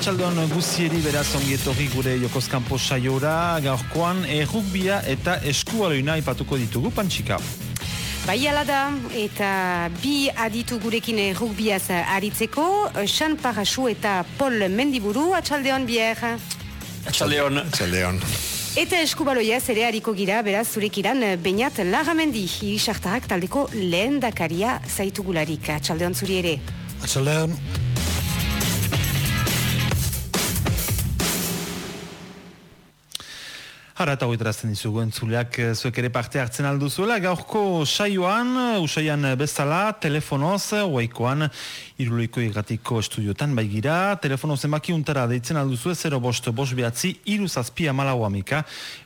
Atxaldeon guzieri beraz ongietorri gure Jokoskampo saiora, gaurkoan errukbia eta eskualoina ipatuko ditugu pantxika. Bai ala da, eta bi aditu gurekin errukbiaz aritzeko, Xan Parasu eta Paul Mendiburu, atxaldeon bier. Atxaldeon. Atxaldeon. Eta eskubaloiaz ere hariko gira, beraz zurekiran bainat lagamendi, irisartarak taldeko lehen dakaria zaitugularik. Atxaldeon zuri ere. Atxaldeon. Hara eta hoitarazten dizugu entzuleak eh, zuek ere parte hartzen alduzuela. Gaurko saioan, usaian bezala, telefonoz, oaikoan, iruleiko irratiko estudiotan baigira. Telefonoz emaki untara deitzen alduzue, 0 bost, bost behatzi, iru zazpi amalau amika.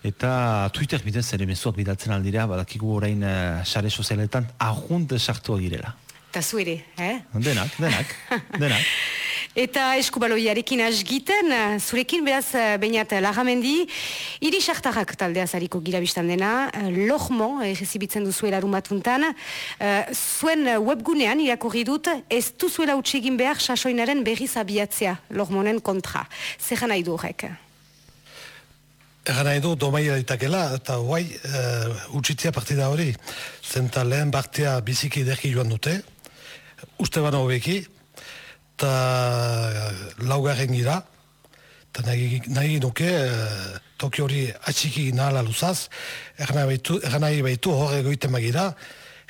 Eta Twitter bidez ere mezuak bidatzen aldira, badakigu orain uh, sare sozialetan ahunt sartu agirela. Eta zuere, eh? Denak, denak, denak. Eta eskubaloiarekin asgiten, zurekin beraz bainat lagamendi, iri sartarrak taldea zariko girabistan dena, lohmo, ezibitzen duzuela rumatuntan, zuen webgunean irakurri dut, ez duzuela utxegin behar sasoinaren berriz abiatzea lohmonen kontra. Zer nahi du horrek? Egan nahi du, domaia ditakela, eta guai, uh, utxitzea partida hori, zenta lehen partia biziki derki joan dute, uste bano hobeki, eta laugarren gira, eta nahi, nahi nuke uh, Tokio hori atxiki nahala luzaz, eran nahi baitu horre goite magira,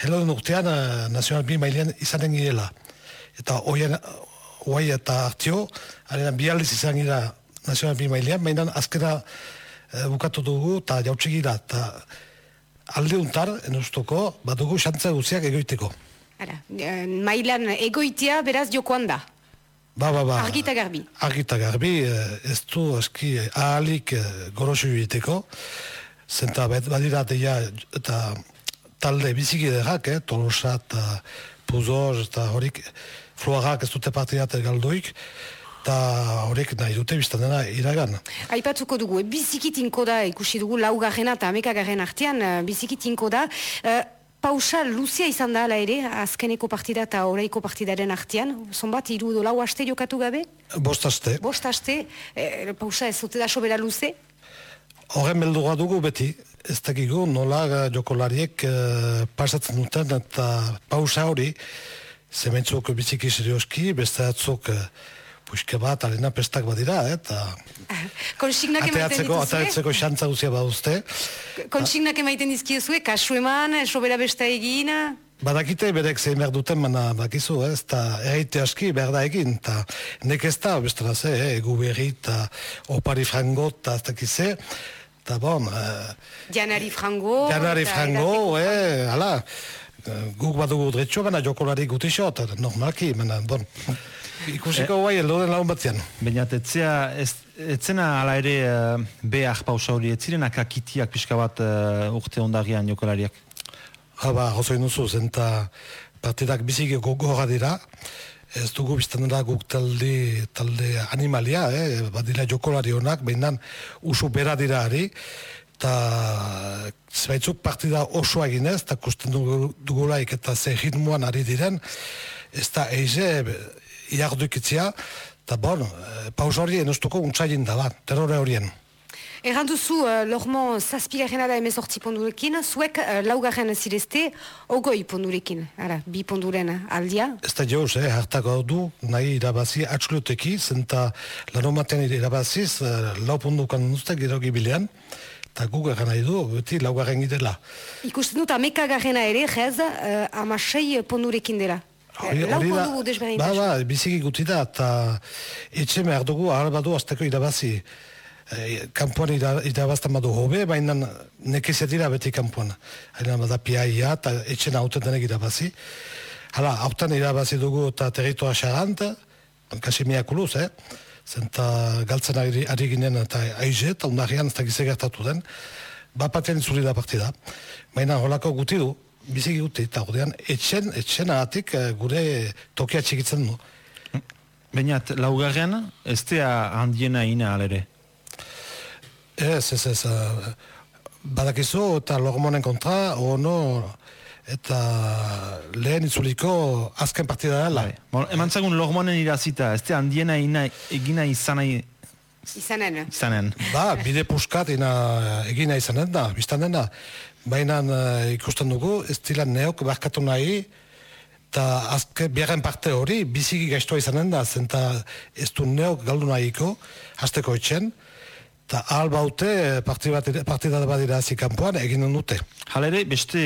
heloen urtean uh, nazional bi mailean izanen girela. Eta oien, oai eta hartio, arenan bi aldiz izan gira nazional bi mailean, mainan azkena uh, bukatu dugu eta jautsi gira, eta alde untar, enustoko, bat dugu xantza guziak egoiteko. Ara, mailan egoitia beraz jokoan da. Ba, ba, ba. Argita garbi. Argita garbi, ez du eski ahalik gorosu egiteko, zenta badira deia eta talde biziki derrak, eh, Tolosa eta Puzoz eta horik fluarrak ez dute partidat galduik, eta horiek nahi dute biztan dena iragan. Aipatzuko dugu, biziki tinko da, ikusi dugu laugarrena eta amekagarren artean, biziki tinko da, pausa luzia izan da ala ere, azkeneko partida eta oraiko partidaren artean, zonbat, iru do lau aste jokatu gabe? Bost aste. Bost aste, e, pausa ez zute da sobera luze? Horren beldua dugu beti, ez dakigu nola jokolariek e, pasatzen duten eta pausa hori, zementzuk biziki serioski, beste atzuk e, puxke bat, alena pestak badira, eta... Konsignak emaiten dituzue? Ateatzeko xantza guzia baduzte. Konsignak emaiten dizkiozue, kasu eman, sobera besta egin? Badakite berek zein behar duten, mana bakizu, ez, eta erraite aski behar da egin, eta nek ez da, bestara ze, eh, egu berri, eta opari frango, eta ez dakize, eta bon... Uh, Janari frango... Janari frango, eh, ala, guk badugu dretxo, baina jokolari gutixo, eta normalki, baina, bon... Ikusiko guai, eldo den lagun. Baina, etzea, ez, etzena ala ere uh, behar pausa hori, ez ziren akakitiak pixka bat uh, urte ondarian jokolariak? Haba, hozoi nuzu, zenta partidak biziki gogorra dira, ez dugu biztan da guk talde, talde animalia, eh? badira jokolari honak, behinan usu bera dira ari, eta zebaitzuk partida oso eginez, eta kusten dugulaik eta ze ritmoan ari diren, ez da eize, iardukitzia, eta bon, paus hori enostuko untsailin da bat, terrore horien. Erran duzu, uh, lormo zazpigarrena da emezortzi pondurekin, zuek uh, laugarren zirezte, ogoi pondurekin, ara, bi ponduren aldia? Ez da jauz, eh, hartako du, nahi irabazi atxluteki, zenta lanomatean irabaziz, uh, lau pondukan duzte gero gibilean, eta guk egan nahi du, beti laugarren idela. Ikusten dut, amekagarrena ere, jez, uh, amasei pondurekin dela. Hori da, ba, ba, biziki guti da, eta etxe behar dugu, ahal badu azteko irabazi. E, kampuan irabazten badu hobe, baina nekezia beti kampuan. Haina bada piaia eta etxe nauten denek irabazi. Hala, hautan irabazi dugu eta territoa xarant, kasi miakuluz, eh? Zenta galtzen ari, ari ginen eta aize, eta undarian ez da den, bat batean zuri da partida. Baina holako guti du, biziki gute, eta gudean, etxen, etxen agatik gure tokia txikitzen du. Bainat, laugarren, ez da handiena ina alere? Ez, ez, ez, badakizu, eta lormonen kontra, ono, eta lehen itzuliko azken partida dela. Bai. Bon, eman zagun lormonen irazita, ez da handiena ina, egina izanai Izanen. izanen. Ba, bide puskat ina egina izanen da, biztan dena. Baina eh, ikusten dugu, ez dira neok barkatu nahi, eta azke biaren parte hori biziki gaiztua izanen da, zenta ez du neok galdu nahiko, hasteko etxen, eta ahal baute partida partida bat dira kanpoan egin dute. Halere, beste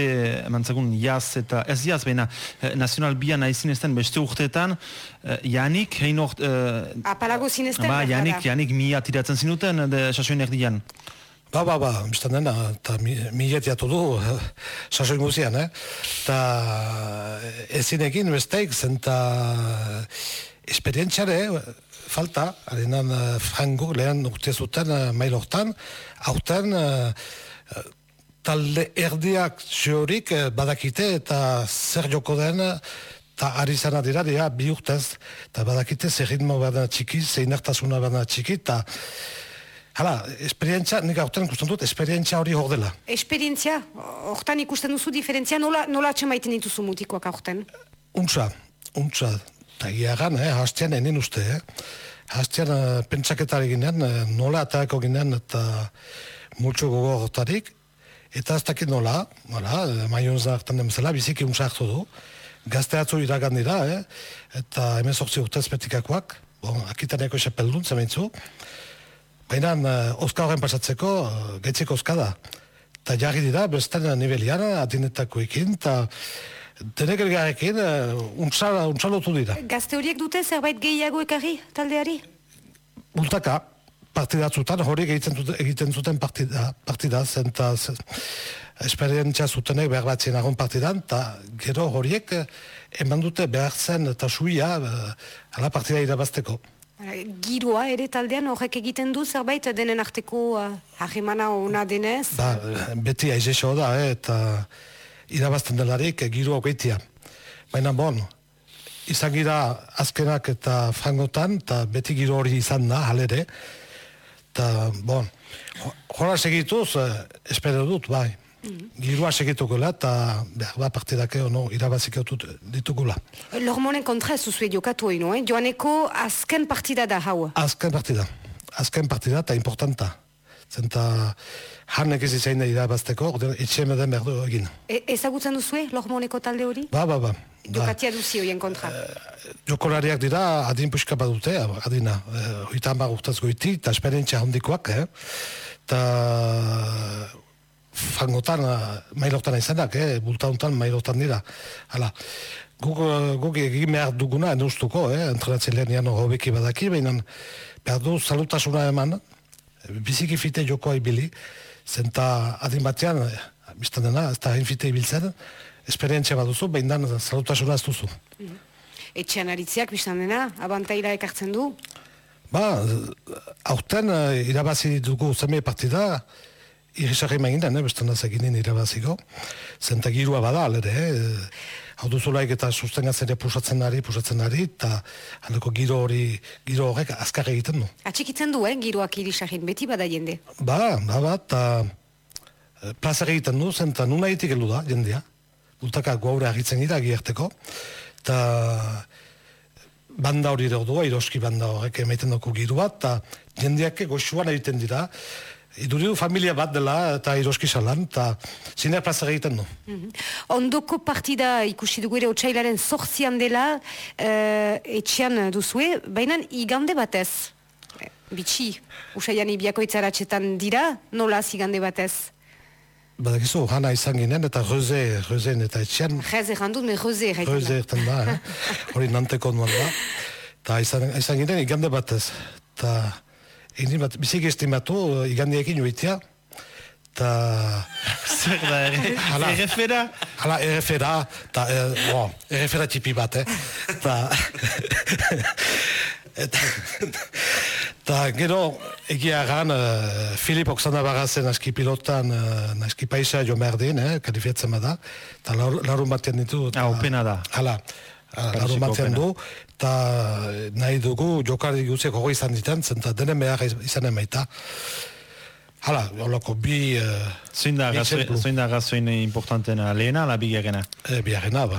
eman zagun jaz eta ez jaz, baina eh, nazional bian aizin ezten beste urteetan, eh, Janik, hein ort, eh, Apalago zinezten. ba, Janik. Janik mia tiratzen zinuten, de sasoin erdian. Ba, ba, ba, biztan dena, eta mi- milet jatu du, eh, sasoin guzian, eh? Eta ezin egin besteik, zenta esperientziare, eh, falta, arenan eh, frango lehen urte zuten uh, mail hortan, aurten eh, eh, talde erdiak ziorik eh, badakite eta zer joko den, eta ari zana dira, dira bi urtez, eta badakite zer ritmo bada txiki, zein hartasuna bada txiki, eta Hala, esperientzia, nik aurten ikusten dut, esperientzia hori hor dela. Esperientzia, hortan ikusten duzu diferentzia, nola, nola atxemaiten dituzu mutikoak aurten? Untza, untza, eta giagan, eh, hastean enin uste, eh. Hastean eh, pentsaketari ginen, eh, nola atarako ginen eta multxo gogo hortarik, eta ez dakit nola, nola, maion zartan demzela, biziki untza hartu du, gazte atzu iragan dira, eh, eta hemen sortzi urtez betikakoak, bon, akitaneko esapeldun, zementzu, Baina, uh, oska horren pasatzeko, uh, gaitzeko oska da. Eta jarri dira, bestan nivelian, atinetakoekin, eta denek elgarrekin, uh, untsalotu dira. Gazte horiek dute zerbait gehiago ekarri taldeari? Bultaka, partidatzutan, horiek egiten, zuten- egiten zuten partida, partida zen, eta esperientzia zutenek behar batzien agon partidan, eta gero horiek eh, eman dute behar zen eta suia, ala partida irabazteko. Giroa ere taldean horrek egiten du zerbait denen arteko uh, harremana ona denez? Ba, beti aizexo da, eh, eta irabazten delarik eh, giro hogeitia. Baina bon, izan gira azkenak eta frangotan, eta beti giro hori izan da, halere. Eta, bon, jo- jola segituz, eh, espero dut, bai. Giroa segitukola eta behar ba partidake ono irabazik autut ditugula. Lormonen kontra ez duzue jokatu hori, no? Eh? Joaneko azken partida da hau. Azken partida. Azken partida eta importanta. Zenta hanek ez izan da irabazteko, ordean etxe den behar du egin. E, ezagutzen duzue Lormoneko talde hori? Ba, ba, ba. Jokatia duzi horien kontra. jokolariak dira adin puxka badute, adina, eh, hoita hamar urtaz goiti, eta esperientzia handikoak, eh? eta fangotan, eh, mailortan izanak, eh? bultauntan mailortan dira. Hala, guk, eh, guk egin behar duguna, enuztuko, eh? entrenatzen lehenian hobeki badaki, baina behar du salutasuna eman, biziki fite jokoa ibili, zenta adin batean, eh, biztan dena, ez da hain fite ibiltzen, esperientzia baduzu, behin salutasuna ez duzu. Etxean aritziak, biztan dena, abantaila ekartzen du. Ba, aurten uh, irabazi dugu zeme partida, irisarri mainen, eh, bestan azekinen irabaziko, zenta girua bada, alere, eh, hau duzulaik eta sustengatzen pusatzen ari, pusatzen ari, eta handeko giro hori, giro horrek azkar egiten du. Atxikitzen du, eh, giroak irisahin, beti bada jende. Ba, ba, ba, eta eh, plazak egiten du, zenta nuna heldu da, jendea. Bultaka gaur agitzen dira, gierteko. Eta banda hori ordua, iroski banda horrek emaiten dugu giru bat, eta jendeak goxuan egiten dira. Iduridu familia bat dela eta iroski salan, eta zineak plazak egiten du. Mhm. Ondoko partida ikusi dugu ere otxailaren sortzian dela, eh, etxean duzue, baina igande batez. Eh, Bitxi, usaian ibiakoitzaratxetan dira, nola igande batez? Badakizu, hana izan ginen, eta reze, rezen eta etxean, Rez errandut, me reze erraiten da. erten da, eh? hori nanteko nuan da. Eta izan, izan ginen igande batez. Eta egin bat, bizik estimatu igandiekin joitea. Eta Zer da, ere, Hala. errefera? hala errefera, eta eh, oh, errefera txipi bat, eh? Eta eta eta gero egia gan uh, Filip Oksana Barazen aski pilotan uh, aski paisa jo merdin, eh, kalifiatzen bada eta lar- larun batean ditu Ah, opena da. hala uh, batean opena. du eta nahi dugu jokari guziek hori izan ditan zenta denen behar iz- izanen baita Hala, holako bi... Uh, Zoin da bi arrazoi- exemplu. zoin da arrazoin importantena, lehena, ala bigarrena. Eh, bigarrena, ba.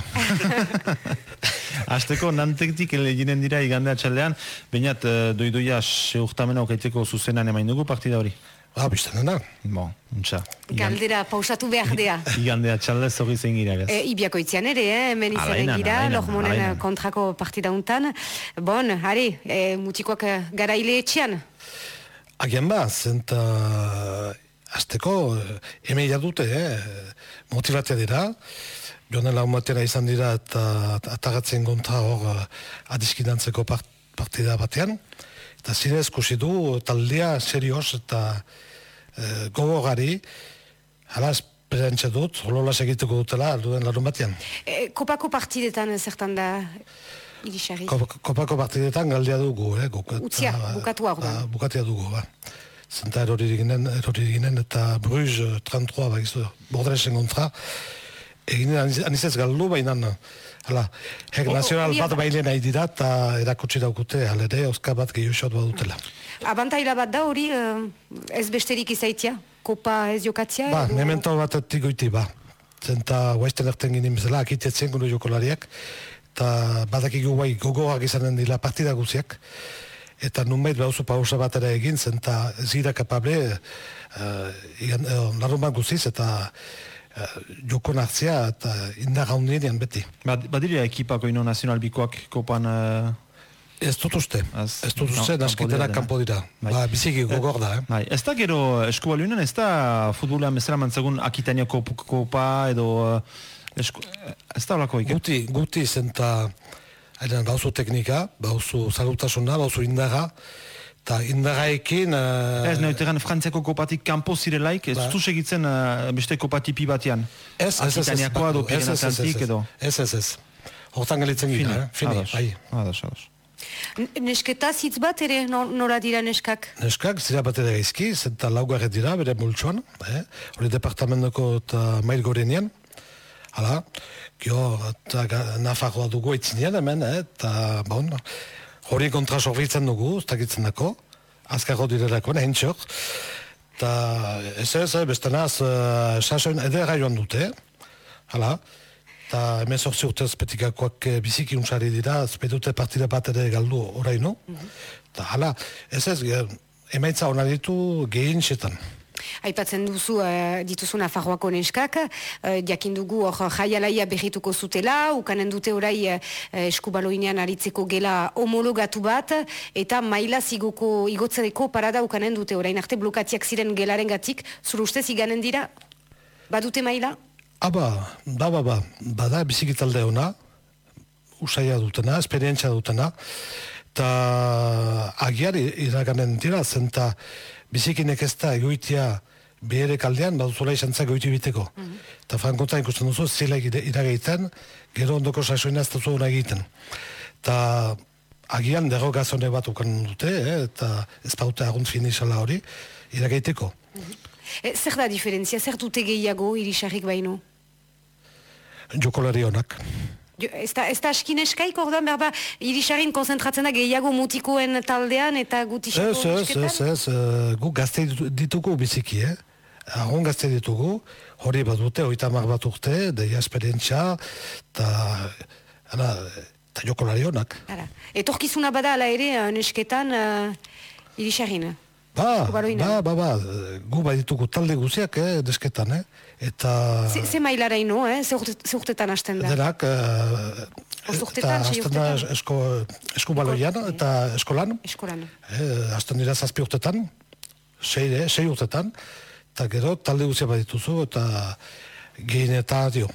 Azteko nantektik eginen dira igande atxaldean, bainat eh, doidoia seurtamena okaiteko zuzenan emain dugu partida hori. Ba, bizten dena. Bon, untxa. Galdera pausatu behar dea. Igande atxalde zorri zein gira, bez. E, Ibiakoitzian ere, eh? hemen izan alainan, Lormonen kontrako partida untan. Bon, are, e, mutikoak eh, garaile etxean. Agian ba, zenta azteko emeia dute, eh? motivatia dira, joan lau matera izan dira eta atagatzen kontra hor eh, adiskidantzeko part, partida batean, eta zinez kusi du taldea serioz eta eh, gogogari, hala esperantza dut, holola segituko dutela alduen larun batean. E, kopako partidetan zertan da irisari. Kop- Kopako partidetan galdea dugu, eh? Guk, eta- Utzia, bukatua orduan. Ba, bukatia dugu, ba. Zenta erori ginen, erori ginen, eta Bruges eh, 33, ba, gizu, Bordelesen kontra, egin aniz- anizez galdu, baina, hala, nazional bat bailen nahi dira, eta erakutsi daukute, halere, oska bat gehiu xot badutela. Abantaila bat da hori eh, ez besterik izaitia? Kopa ez jokatzia? Ba, edo- memento bat goiti, ba. Zenta, guaizten erten ginen bezala, akitetzen gure jokolariak, eta badakigu guai gogoak izanen dira partida guziak, eta nunbait behauzu pausa bat ere egin, zenta ez gira kapable, uh, igan, uh, guziz, eta uh, joko nartzia, eta indar haundien beti. Bad, badira ekipako ino nazionalbikoak kopan... eh, Ez dut uste, Az- ez dut no, uste, kanpo naskitera dira, kanpo dira. Bai. Ba, biziki gogor da, eh? Bai, ez da gero eskubaluinen, ez da futbolean bezala mantzagun Akitania kop, kopa edo eh, esku, eh, ez da olako ike. Guti, guti zenta Haidean, bauzu teknika, bauzu zalutasuna, bauzu indaga, eta indagaekin... Uh, Ez, neuteran frantziako kopatik kanpo zirelaik, ez Ba. du segitzen eh, beste kopatipi batean. ez, ez, ez, Akitaniakoa edo ez, edo. ez, ez, ez. Hortan galitzen gira, eh? Fini, ados, bai. ados, ados. N- Nesketa zitz bat ere nor- nora dira neskak? Neskak, zira bat ere gaizki, zenta laugarret dira, bere multsuan, eh? hori departamentoko eta mail gorenean, hala, gio, eta Nafarroa dugu eitzinean hemen, eh? eta, bon, hori kontra sorbitzen dugu, ez dakitzen dako, azkarro direlako, nahin txok, eta ez ez, eh, beste uh, sasoin edera joan dute, hala, eta hemen sortzi urtez petikakoak eh, biziki unsari dira, spedute partida bat ere galdu oraino, eta hala, ez ez, eh, emaitza hona ditu gehien xetan. Aipatzen duzu uh, dituzu Nafarroako neskak, uh, jakin dugu hor jaialaia berrituko zutela, ukanen dute orai uh, eskubaloinean aritzeko gela homologatu bat, eta maila zigoko igotzeko parada ukanen dute orain arte blokatiak ziren gelaren gatik, zure ustez iganen dira? Badute maila? Aba, ba, ba, ba, bada biziki talde ona, usaia dutena, esperientzia dutena, eta agiar iraganen dira, zenta bizikinek ez da egoitia behere kaldean, baduzula izan za goiti biteko. Eta frankontan ikusten duzu, zila iragaiten, gero ondoko sasoina ez duzu hona egiten. Eta agian derogazone bat ukan dute, eh, eta ez baute agunt finisala hori, iragaiteko. E, zer da diferentzia, zer dute gehiago irisarrik baino? Jokolari honak. Jo, Ez da, ez da askin eskaik orduan, behar ba, irisarin konzentratzen da gehiago mutikoen taldean eta gutisako Ez, ez, ez, ez, eh, gu gazte ditu- ditugu biziki, eh? Arron gazte ditugu, hori bat dute, hori tamar bat urte, deia esperientzia, eta, ana, eta jokolari honak. Ara. Etorkizuna bada ala ere eh, nesketan uh, irisarin. Ba, ba, ba, ba, eh, gu bat ditugu talde guziak, eh, desketan, eh? Eta Ze, ze mailara ino, eh? ze, urte, ze urtetan hasten da? denak, eta urtetan, sei hasten da esko, eskubaloian eta eskolan, Eskolan. Eh, hasten dira zazpi urtetan, sei, eh, sei urtetan, eta gero talde guzia bat dituzu, eta gehien eta dio.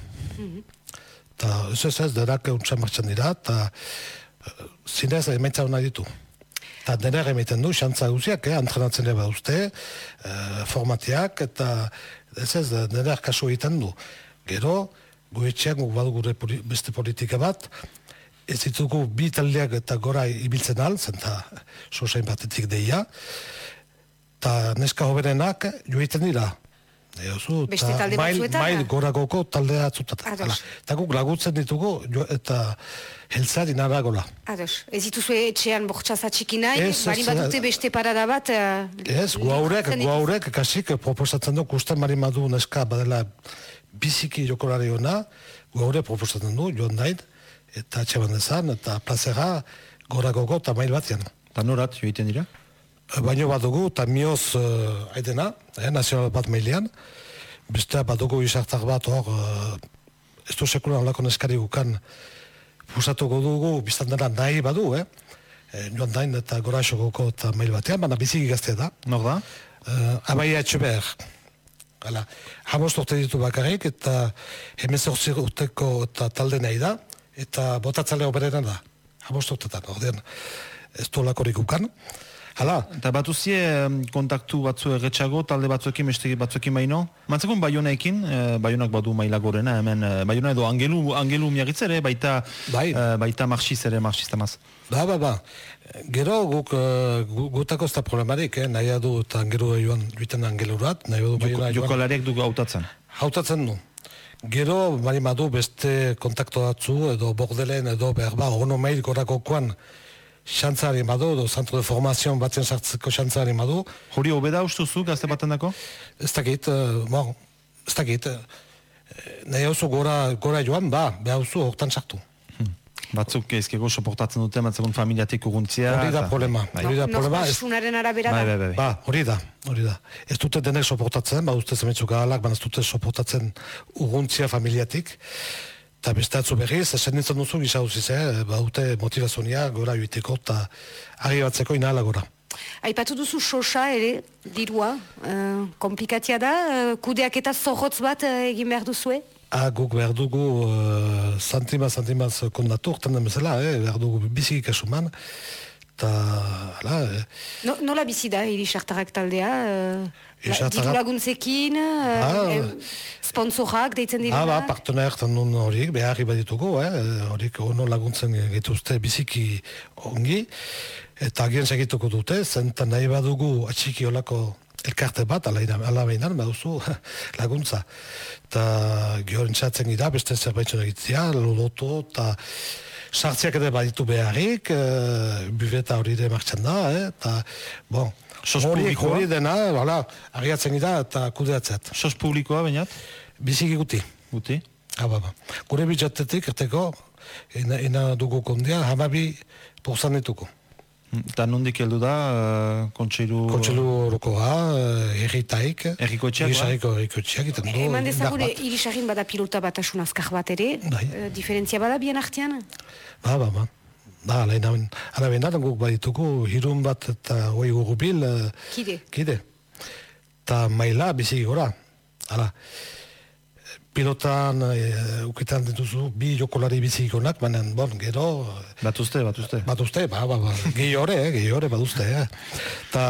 Eta ez ez ez, denak euntza martxan dira, eta eh, zinez emaitza hona ditu. Eta denak emaiten du, xantza guziak, eh, entrenatzen ere uste, eh, formatiak, eta ez ez, denak kasu egiten du. Gero, goetxean guk badu gure poli- beste politika bat, ez ditugu bi taldeak eta gora ibiltzen al, zenta sosain batetik deia, eta neska hoberenak joiten dira. Eozu, Beste talde batzuetan, Mail goragoko talde. Ados. Eta guk lagutzen ditugu, jo, eta heltzari naragola. Ados, ez dituzue etxean bortxaz atxiki nahi, Ez, ez, bari bat dute ez. beste parada bat... eh, Ez, gu haurek, ligatzen gu haurek, kasik proposatzen du, kusten mari madu neska badela biziki jokolari ona, gu haurek proposatzen du, joan nahi, eta atxe bandezan, eta plazera goragoko eta mail batean. Eta norat, joiten dira? Baino bat dugu, eta mioz uh, aidena, eh, nazional bat mailean, beste bat dugu izartak bat hor, uh, ez du sekulan olako neskari gukan, pusatuko dugu, biztan dela nahi badu, eh? E, joan dain eta gora esokoko eta mail batean, baina biziki gazte da. Nor da? Uh, Amaia Etxeber. Hala, hamost urte ditu bakarrik, eta hemezortzi urteko eta talde nahi da, eta botatzale oberena da. Hamost urtetan, ordean, ez du lakorik ukan. Hala, Eta batuzie kontaktu batzu erretxago, talde batzuekin, beste batzuekin baino? Mantzakon baioneekin, e, baionak badu maila gorena, hemen e, baiona edo angelu, angelu miagitzere, baita, Bai. e, baita marxiz ere, marxistamaz. ba, ba, ba. Gero guk, uh, gu- gutako ez da problemarik, eh? nahi du eta angelu joan, joiten angelurat, nahi du baiona joan. Jokalariak dugu hautatzen. Hautatzen du. Gero, bari madu beste kontakto batzu, edo bordelen, edo berba, ono mail gorakokoan, xantzari badu, edo zantro de formazion batzen sartzeko xantzari badu, Hori hobeda ustuzu gazte baten dako? ez dakit, uh, bon, ez dakit, uh, nahi hauzu gora, gora joan, ba, behar hauzu hortan sartu. Batzuk ezkego soportatzen dute, batzakon familiatik uruntzia. Hori da problema. Bai. Hori da problema, Nortasunaren arabera Bai, da. bai, bai. bai. Ba, hori da, hori da. Ez dute denek soportatzen, ba, uste zemetzuk ahalak, baina ez dute soportatzen urruntzia familiatik. Eta beste atzu berriz, esen nintzen duzu gisa huziz, eh? ba, dute motivazionia gora joiteko eta ari batzeko inahala gora. Aipatu duzu sosa ere, dirua, uh, komplikatia da, uh, kudeak eta zorrotz bat eh, egin behar duzue? Ah, guk behar dugu uh, santima, santima kondatu, urtan den bezala, eh? behar dugu biziki kasuman. Eta, hala, eh? No, nola bizi da, hiri sartarak taldea? Uh, Sartarak- diru laguntzekin, uh, Ah. em, sponsorak deitzen dira? Ah, ba, partenaire tan nun horiek, beharri baditugu, eh? horiek ono laguntzen gituzte biziki ongi, eta agian segituko dute, zentan nahi badugu atxiki olako elkarte bat, ala, ina- ala behinan, baduzu laguntza. Eta gehor entzatzen gira, beste zerbaitzu egitzea, lodoto, eta sartziak ere baditu beharrik, e, bufeta hori ere martxan da, eh? eta, bon, Sos publikoa? hori dena, voilà, agiatzen gira eta kudeatzet. Sos publikoa, bainat? Biziki guti. Guti? Ah, ba. Gure bitxatetik, erteko, ina, ina dugu kondia, hamabi porzan dituko. Eta nondik heldu da, uh, kontseilu... Kontselu orokoa, eh, herritaik, Herriko etxeak, ba? Herriko herriko etxeak, iten du, Eman bat. irisagin bada pilota bat asun azkar bat ere, Bai. eh, diferentzia bada bien artean? Ba, ba, ba. Ba, alain hauen, ala behin guk badituko, hirun bat eta hoi gurubil, eh, Kide. kide. Ta maila biziki gora. Hala, pilotan, e, uketan dituzu, bi jokolari biziki onak, baina, bon, gero, eh, Batuzte, batuzte. Bat uste, ba, ba, ba, gehi hore, eh, gehi hore, bat uste, eh. Ta,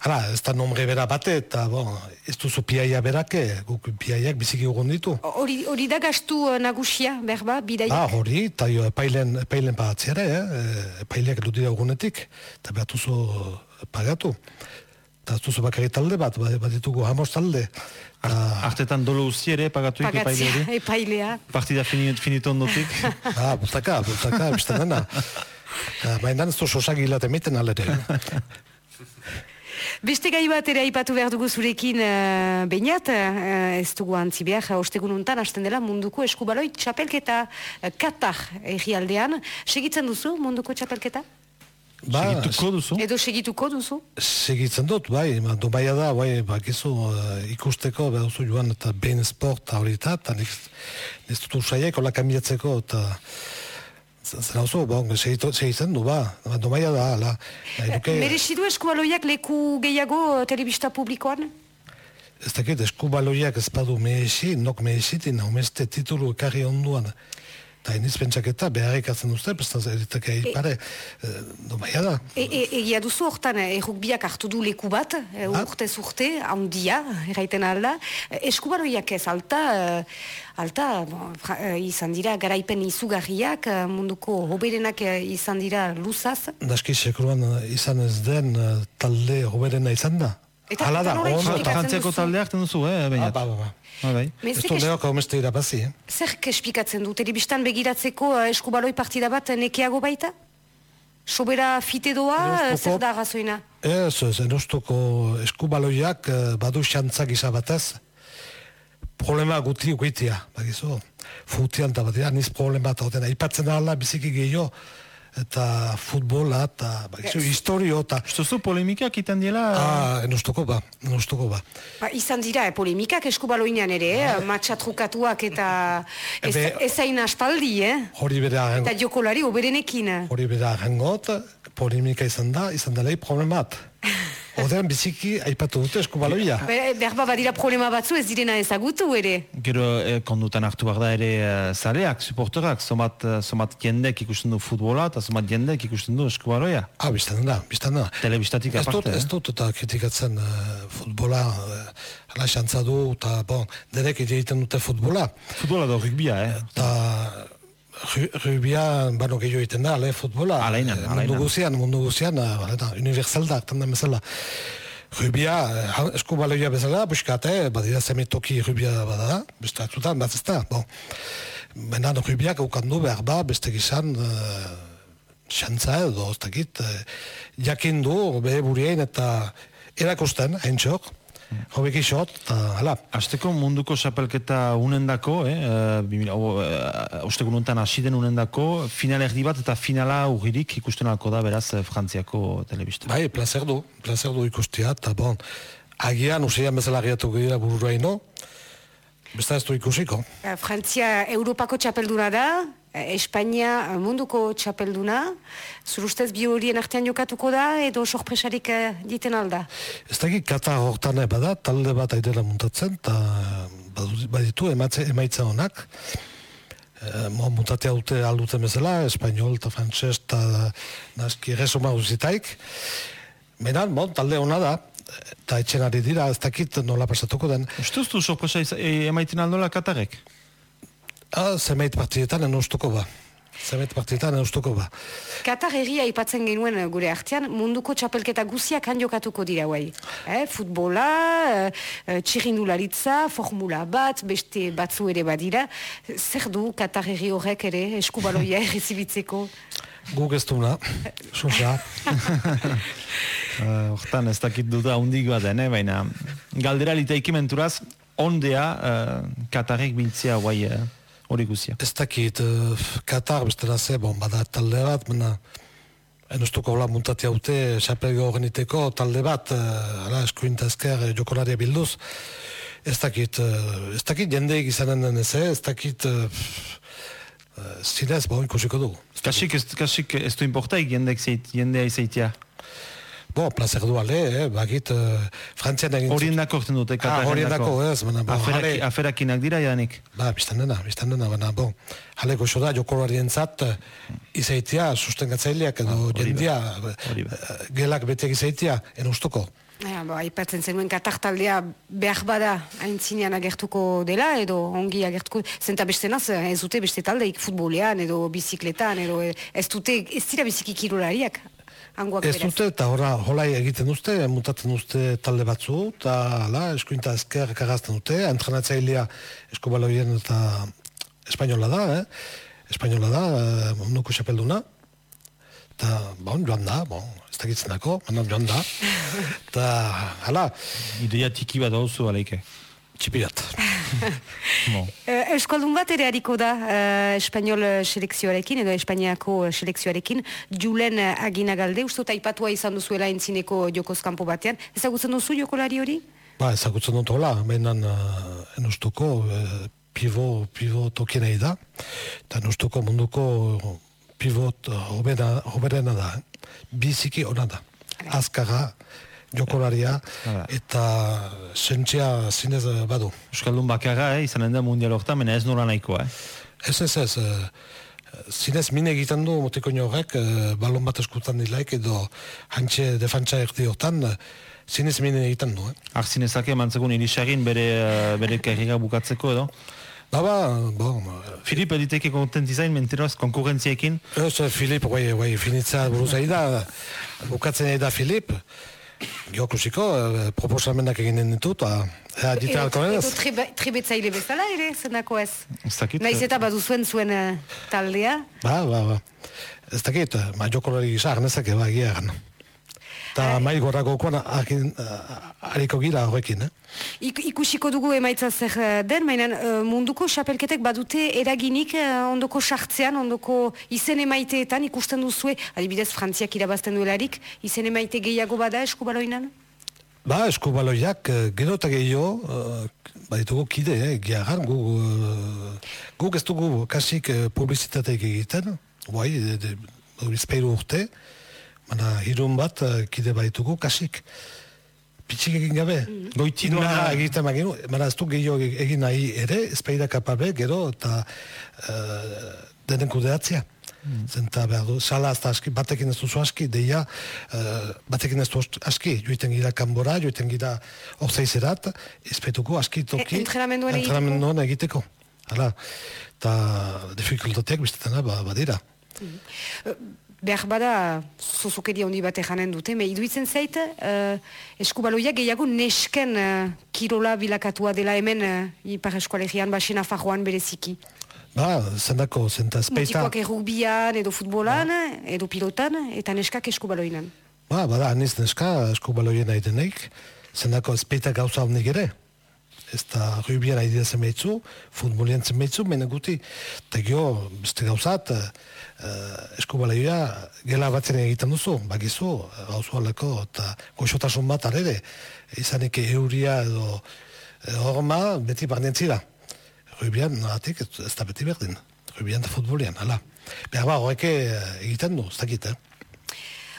hala, ez da nombre bera bate, eta, bon, ez duzu piaia berake, guk piaiak biziki ugon ditu. Hori, hori da gastu eh, nagusia, berba, bidai? Ah, hori, eta jo, epailen, epailen pagatzi ere, eh, epaileak dira ugunetik, eta behar duzu pagatu. Eta ez duzu bakarri talde bat, bat, bat ditugu hamos talde. Ta, Artetan dolo uzi ere, pagatuik Pagatzia, epaile epailea. Partida fini, finito ondotik. ah, bultaka, bultaka, bizten dena. Baina ez du sosak hilat emiten alere. Beste gai bat ere aipatu behar dugu zurekin uh, bainat, uh, ez dugu antzi behar, ostegun untan, hasten dela munduko eskubaloi txapelketa uh, Katar egialdean. Segitzen duzu munduko txapelketa? Ba, Segituko duzu? Edo segituko duzu? Segitzen dut, bai, ma, dobaia da, bai, bakizu uh, ikusteko, behar joan, eta behin sport eta hori eta, eta ez dut usaiek, hola kamiatzeko, eta zer hau bon, segitzen du, ba, ba dobaia da, ala. Nahi nuke, Merezidu eskubaloiak leku gehiago eh, telebista publikoan? ez dakit, eskubaloiak ez badu mehesi, nok mehezitin, haumeste titulu ekarri onduan, eta iniz pentsaketa beharrik atzen duzte, pestan zeritake aipare, e, dobaia da. E, e, egia duzu hortan, errukbiak hartu du leku bat, e, Ah. urtez urte, handia, erraiten alda. Eskubaloiak ez, alta, eh, alta bon, fra- eh, izan dira, garaipen izugarriak, eh, munduko hoberenak eh, izan dira luzaz. Daski sekuruan izan ez den eh, talde hoberena izan da. Eta Hala da, ondo- explikatzen Frantziako duzu? talde hartzen duzu, eh, Ah, bainat. ba, ba, ba. Bai. Me Ez es- lehok homeste irabazi, eh? Zer esplikatzen du? Telebistan begiratzeko eh, eskubaloi partida bat nekeago baita? Sobera fite doa, eh, zer da razoina? Ez, ez, enostoko eskubaloiak eh, badu xantzak isa batez. Problema guti guitia, bagizu. Futian eta bat, niz problema eta aipatzen ala biziki gehiago, eta futbola, eta bagizu, historio, eta... Ustuzu polemikak iten diela... Ah, enostoko ba, enostoko ba. Ba, izan dira, eh, polemikak eskubaloinan ere, eh? matxa trukatuak eta ez, Ebe- ezain aspaldi, eh? Hori agengo, Eta jokolari oberenekin. eh? hori bere agengot, polemika izan da, izan dela problemat. Odean biziki aipatu dute eskubaloia. Be- Berba badira problema batzu ez direna ezagutu ere. Gero eh, kondutan hartu behar da ere eh, zaleak, supporterak, somat, eh, somat jendek ikusten du futbola eta somat jendek ikusten du eskubaloia. Ah, biztan da, biztan da. Telebistatik Ez aparte. ez dut eta kritikatzen uh, futbola, uh, ala xantza du, eta bon, derek egiten dute futbola. Futbola da rugbia, eh? Eta ru- rugbia, bano gehiago egiten da, ale, futbola. Alainan, Eh, alainan. Mundu guzian, mundu guzian, uh, eta universal da, tanda bezala. Rubia, eh, eskubaloia bezala, buskate, badira zemetoki rubia bada, beste atzutan, bat ez da, bon. Benan rubiak aukandu behar ba, beste gizan, xantza edo, ez dakit, jakin du, behe burien eta erakusten, hain txok, hobek isot, eta hala. Azteko munduko xapelketa unendako, eh? eh, bimila- o, eh, Osteko nuntan hasi den unendako, final erdi bat eta finala urririk ikusten alko da beraz eh, Frantziako telebista. Bai, placer du, placer du ikustia, eta bon, agian useian bezala agiatu gira burura ino, besta ez du ikusiko. Eh, Frantzia Europako txapelduna da, eh, Espainia eh, munduko txapelduna. Zur bi horien artean jokatuko da edo sorpresarik eh, diten alda? Ez dakit kata hortan bada, talde bat aidela muntatzen, eta badu- baditu ematze, emaitza honak. E, mo, muntatea dute aldute bezala, espainol eta frantses eta naski resuma uzitaik. Menan, bon, talde hona da, eta etxen ari dira, ez dakit nola pasatuko den. Ustuztu sorpresa iz- e, emaiten aldola Katarek? Ah, zemeit partietan enustuko ba. Zemeit partietan enustuko ba. Katar herria aipatzen genuen gure artean, munduko txapelketa guziak han jokatuko dira guai. Eh, futbola, eh, eh, txirrindularitza, formula bat, beste batzu ere badira. Zer du Katar herri horrek ere eskubaloia errezibitzeko? Guk ez duna, Eh, Hortan ez dakit duda hundik bat den, eh? baina galdera liteiki menturaz, ondea uh, Katarek biltzea guai eh, hori guzia. Ez dakit, uh, Katar bestela ze, bon, bada talde bat, mena, enustuko hola muntatia haute, xapelgo geniteko talde bat, uh, ala, eskuinta ezker eh, jokolaria bilduz, ez dakit, uh, ez dakit jendeik izanen den ez, ez dakit, uh, uh, zinez, bon, ikusiko dugu. Kasik kasik ez du importaik jendek zeit, jendea izaitia. Bo, placer du ale, eh, bakit, uh, frantzian egin Horien dako orten dute Ah, Katarren horien dako, ez, baina, bo, Aferaki, jale- aferakinak dira janik. Ba, biztan dena, biztan dena, baina, bon, jale goxo da, jokolarien zat, eh, izaitia, sustengatzaileak edo hori jendia, ba. eh, gelak betek izaitia, enustuko. Ja, ba, aipatzen zenuen Katar taldea behar bada aintzinean agertuko dela edo ongi agertuko zenta beste naz, ez dute beste taldeik futbolean edo bizikletan edo ez dute, ez dira biziki kirolariak hangoak Ez dute, eta horra, holai egiten duzte, mutatzen duzte talde batzu, eta, ala, eskuinta ezker kagazten dute, entrenatzailea eskubaloien eta espainola da, eh? Espainola da, eh, munduko xapelduna, eta, bon, joan da, bon, ez dakitzen dako, baina joan da, eta, hala, Ideia tiki bat hauzu aleike. Txipirat. Bon. Eh, Euskaldun bat ere hariko da eh, Espainol eh, selekzioarekin edo Espainiako selekzioarekin Julen Aginagalde, uste dut aipatua izan duzuela entzineko jokozkampo batean. Ezagutzen duzu jokolari hori? Ba, ezagutzen dut hola, behinan uh, enustuko uh, pivo, pivo tokienei da, eta enustuko munduko pivot uh, hoberena da, eh? biziki ona da, azkara, jokolaria, eta sentzia zinez eh, badu. Euskaldun bakarra, eh, izanen da mundial hortan, mena ez nola nahikoa, eh? Ez, ez, ez, uh, zinez mine egiten du motikoino horrek, uh, balon bat eskutan dilaik, edo hantxe defantsa erdi hortan, zinez mine egiten du, eh? Arzinezake mantzekun irisagin bere, eh, bere karriera bukatzeko edo. Ba, ba, bon, Filip editeke kontent izain, mentiroz, konkurrentziekin. Ez, Filip, guai, guai, finitza buruz ari da, bukatzen ari da Filip, Jokusiko, eh, proposamenak eginen ditu, eta ea ditea alko Edo ez. tribe- tribetzaile bezala ere, zenako ez. Ez dakit. Naiz eta badu zuen zuen eh, taldea. Ba, ba, ba. Ez dakit, eh, ma jokolari gisa arnezak eba egia egan. Eta mai gorra gokoan akin, uh, hariko gira horrekin, eh? Ik, ikusiko dugu emaitza zer eh, den, mainan eh, munduko xapelketek badute eraginik eh, ondoko sartzean, ondoko izen emaiteetan ikusten duzue, adibidez Frantziak irabazten duelarik, izen emaite gehiago bada eskubaloinan? Ba, eskubaloiak, gero eta gehiago, uh, baditugu kide, eh, giagan, gu, uh, guk ez dugu kasik uh, publizitateik egiten, guai, de, de, de, urte, mana hirun bat uh, kide baditugu kasik. Pitzik egin gabe, goitinoa Inoa- egiten maginu, mana ez du gehiago e- egin nahi ere, ezpeira kapabe, gero eta uh, denen kudeatzea. Zenta behar du, sala azta aski, batekin ez duzu aski, deia, uh, batekin ez du aski, joiten gira kanbora, joiten gira orzeizerat, ezpetuko aski toki, E- entrenamenduan egiteko? Hala, eta dificultateak biztetena ba, badira. Behar bada, zozokeria handi bat janen dute, me iduitzen zait, uh, eskubaloiak gehiago nesken eh, kirola bilakatua dela hemen uh, ipar eskualegian, basena fajoan bereziki. Ba, zendako, zenta espeita... Mutikoak errugbian, edo futbolan, edo pilotan, eta neskak eskubaloinan. Ba, bada, aniz neska, eskubaloien nahi denek, zendako espeita gauza honik ere. Ez da rubian nahi dira zemeitzu, futbolien zemeitzu, mena guti. Eta gio, beste gauzat, uh, eskubaloia gela batzen egiten duzu, bagizu, gauzu alako, eta goxotasun bat arere, izanik euria edo eh, horma beti barnentzira. Rubian, nagatik, ez, da beti berdin. Rubian da futbolian, hala. Behar ba, horreke eh, egiten du, ez dakit, eh?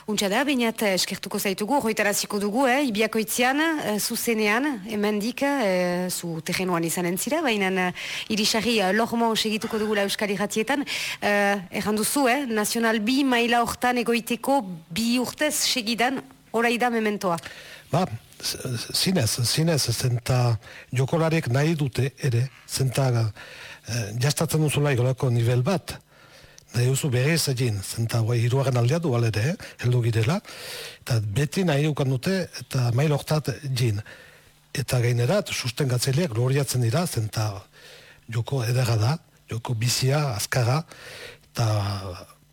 Untxa da, bainat eh, eskertuko zaitugu, hoitaraziko dugu, eh, ibiakoitzean, eh, zuzenean, hemendik, eh, zu terrenuan izanen zira, baina eh, irisari eh, lohmo segituko dugula Euskari ratietan, eh, erran duzu, eh, nazional bi maila hortan egoiteko bi urtez segidan, orai da mementoa. Ba, zinez, zinez, zenta jokolariek nahi dute ere, zenta eh, jastatzen duzula igolako nivel bat, nahi duzu berez egin, zenta guai hiruaren aldea du ere, eh, heldu girela, eta beti nahi ukan dute, eta mail hortat egin. Eta gainerat, susten gatzaileak gloriatzen dira, zenta joko edera da, joko bizia, azkara, eta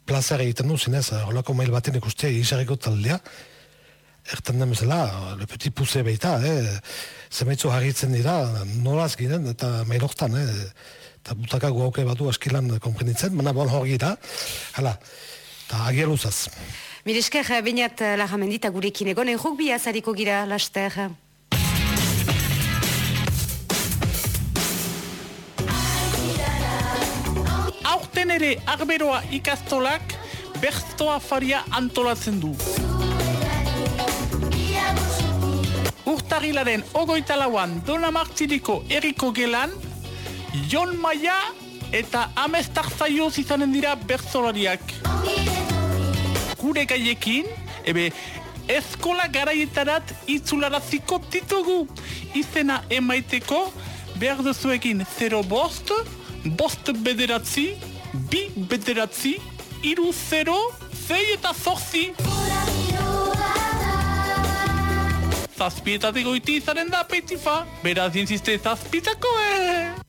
plazer egiten du, zinez, horlako mail baten ikustea isarriko taldea, Ertan den bezala, le petit pousse baita, eh? zemeitzu harritzen dira, nolaz ginen, eta mailortan, eh? Eta butaka guauke batu askilan komprenitzen, baina bon hor gira, hala, eta agiel uzaz. Miresker, eh, bainat eh, lagamendita gurekin egon, errugbi azariko gira, laster. Aurten ere arberoa ikastolak berstoa faria antolatzen du. Urtarilaren ogoita lauan Dona Martiriko eriko gelan, Jon Maia eta Amestar Zaioz izanen dira bertzolariak. Gure gaiekin, ebe, eskola garaietarat itzularaziko ditugu. Izena emaiteko, behar duzuekin 0 bost, bost bederatzi, bi bederatzi, iru 0, zei eta zorzi. Zazpietatik goiti izanen da peitifa, beraz insiste zazpitako, eh?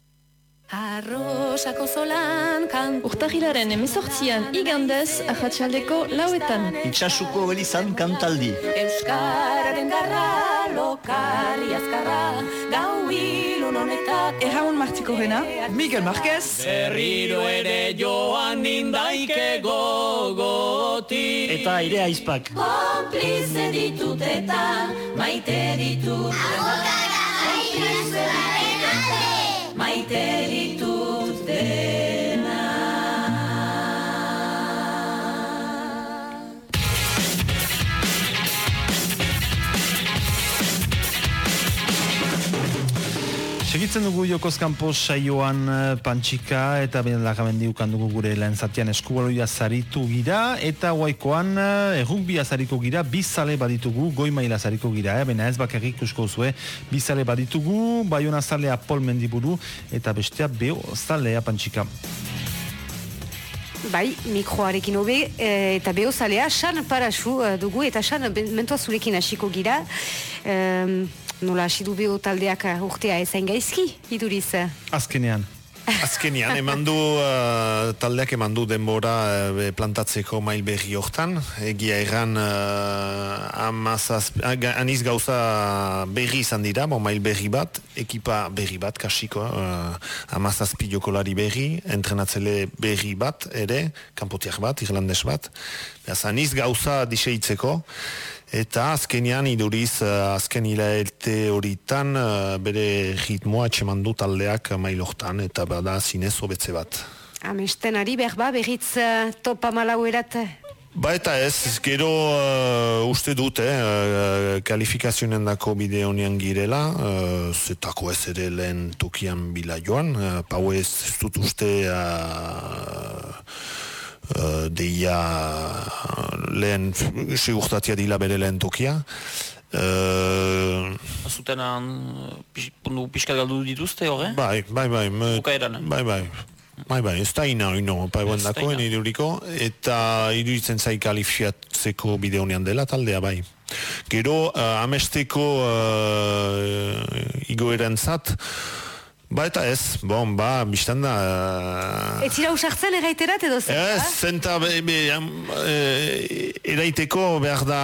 Arrosako zolan kan Urtahilaren emezortzian igandez ahatsaldeko lauetan. Itxasuko elizan kantaldi. Euskararen garra, lokali azkarra, gau ilun honetak. Erraun martiko rena. Miguel Marquez. Berriro ere joan nindaike gogoti. Eta aire aizpak. Konplize ditut eta maite ditut. Maite ditut Segitzen dugu Jokoz Campos saioan eh, pantxika eta ben lagamendi ukan dugu gure lehen zatian eskubaloia zaritu gira eta guaikoan eh, errugbia zariko gira bizale baditugu goi maila zariko gira, eh? baina ez bakarrik usko zue bizale baditugu baiona zalea Pol Mendiburu eta bestea beo zalea pantxika. Bai, mikroarekin hobe, eh, eta behozalea, san parasu dugu, eta san mentoa zurekin hasiko gira. Em, nola hasi du beho taldeak eh, urtea ezain gaizki, iduriz. eh? Azkenean. Azkenian, eman du, uh, taldeak eman du denbora uh, plantatzeko mail berri hortan. Egia erran, uh, amazaz, aga- aniz gauza berri izan dira, bon, mail berri bat, ekipa berri bat, kasiko, uh, amazazpi jokolari berri, entrenatzele berri bat, ere, kanpotiak bat, irlandes bat. Beraz, aniz gauza diseitzeko, Eta azkenean iduriz eh, azken hilaelte horitan eh, bere ritmoa etxeman du taldeak mailortan eta bada zinez hobetze bat. Amesten ari berba, berriz uh, topa malauerat. Ba eta ez, gero uh, uste dut, eh, uh, kalifikazionen dako bide honian girela, uh, zetako ez ere lehen tokian bila joan, uh, pau ez ez dut uste uh, uh, deia lehen segurtatia dila bere lehen tokia. Uh, Zuten pix, pundu pixkat galdu dituzte horre? Bai, bai, bai. Bukaeran. Bai, bai. Bai, bai, ez da ina, ino, Ez da dako, iduriko, eta iduritzen zai kalifiatzeko bideonean dela taldea, bai. Gero, uh, amesteko uh, igoeran ba eta ez, bon, ba, biztan da... Uh, Ez zira usartzen erraiterat edo zer? Ez, zenta be, be, e, eraiteko behar da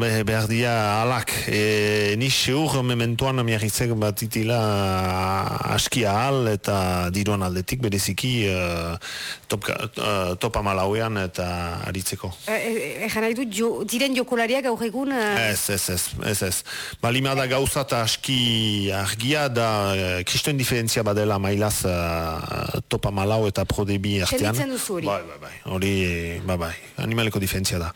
be, behar dia alak. E, ni seur mementuan miarritzek bat itila aski ahal eta diruan aldetik bereziki e, top, e, top amalauean eta aritzeko. Egan nahi dut, jo, diren jokolariak gaur egun... eh, Ez, ez, ez, ez, ez. Balima da gauza eta aski argia da eh, kriston diferentzia badela mailaz uh, topa malau eta prodebi artean. Senditzen duzu hori. Bai, bai, bai. Hori, bai, bai. Animaleko diferentzia da.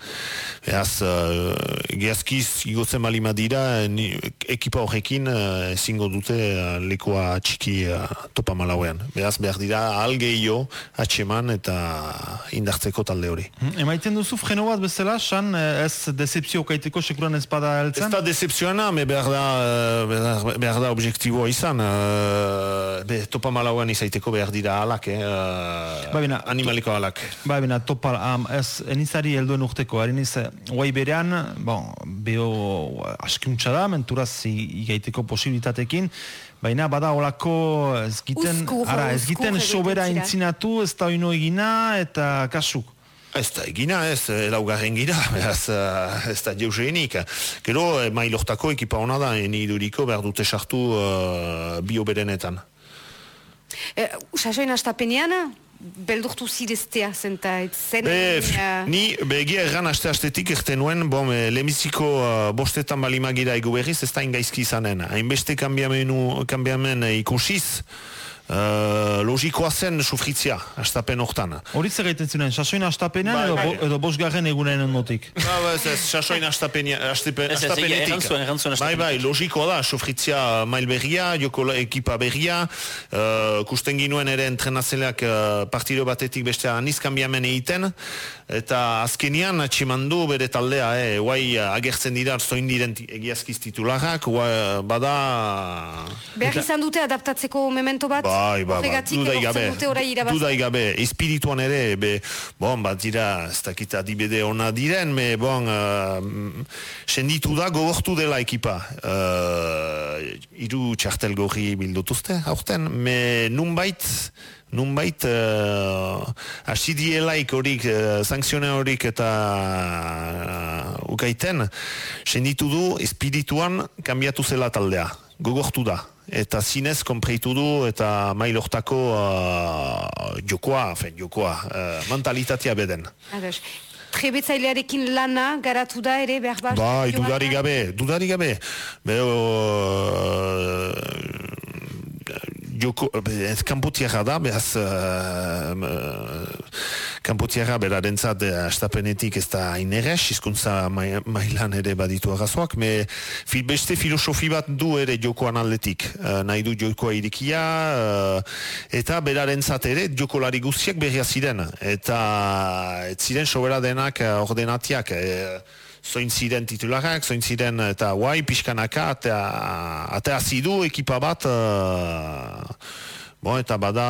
Beraz, uh, geazkiz igotzen balima dira, ni, ekipa horrekin uh, ezingo dute uh, lekoa txiki uh, topa malauean. Beraz, behar dira algeio atxeman eta indartzeko talde hori. Hm, Emaiten duzu freno bat bezala, san eh, ez decepzio kaiteko sekuran ez bada Ez heltzen? da decepzioana, me behar da, eh, behar, behar da objektiboa izan. Uh, be, topa malauan izaiteko behar dira alak, eh? Uh, Ba, bina, animaliko alak. Ba, bena, topal, am, ez, enizari helduen urteko, hariniz, guai berean, bon, beho askiuntza da, menturaz igaiteko posibilitatekin, baina bada olako ez giten, Uzkur, ara, ez giten sobera intzinatu, ez da oino egina, eta kasuk. Ez da egina ez, eh, laugarren gira, beraz, eh, ez da jeuseenik. Gero, eh, mailortako ekipa hona da, eni iduriko behar dute sartu uh, bio berenetan. Eh, sasoin astapenean, beldurtu zireztea zenta, ez zen... Be, eh, ni begia erran aste astetik erten nuen, bom, eh, lemiziko uh, bostetan balima gira egu berriz, ez da ingaizki izanen. Hainbeste kanbiamen eh, ikusiz, uh, logikoa zen sufritzia, astapen hortan. Hori zer gaiten ziren, sasoin astapenean Bai, edo, bai. bo, edo bosgarren egunen ondotik. Ba, ba, ez, ez, sasoin Ez, ez, astapenetik. zuen Bai, bai, logikoa da, sofritzia mail berria, joko ekipa berria, uh, kusten ginuen ere entrenatzeleak uh, partido batetik beste aniz kanbiamen egiten, eta azkenian atximandu bere taldea, eh, guai agertzen dira zoin diren egiazkiz titularak, guai, bada... Behar izan dute adaptatzeko memento bat? Bai, bai, bai, Horregatik dudai gabe, dudai gabe, espirituan ere, be, bon, bat dira, ez dakit adibide ona diren, me, bon, uh, senditu da gogortu dela ekipa. Uh, iru txartel gorri bildutuzte, aurten, me nunbait, nunbait uh, hasi dielaik horik, uh, sankzione horik eta uh, ukaiten, senditu du espirituan kanbiatu zela taldea, gogortu da. Eta zinez konpreitu du eta mailortako uh, jokoa, fen, jokoa, uh, mentalitatea beden. Ados. Trebetzailearekin lana garatu da ere behar bat? Bai, dudari gabe, dudari gabe. Be, uh, joko, ez kanpotiara da, behaz, uh, kanpotiara berarentzat uh, astapenetik ez da ineres, hizkuntza mai, mailan ere baditu agazoak, me fil, beste filosofi bat du ere jokoan aldetik. Uh, nahi du jokoa irikia, uh, eta berarentzat ere jokolari guztiak berria ziren. Eta ziren sobera denak ordenatiak. Uh, zoin ziren titularak, zoin ziren eta guai pixkanaka eta atea zidu ekipa bat uh, Bon, eta bada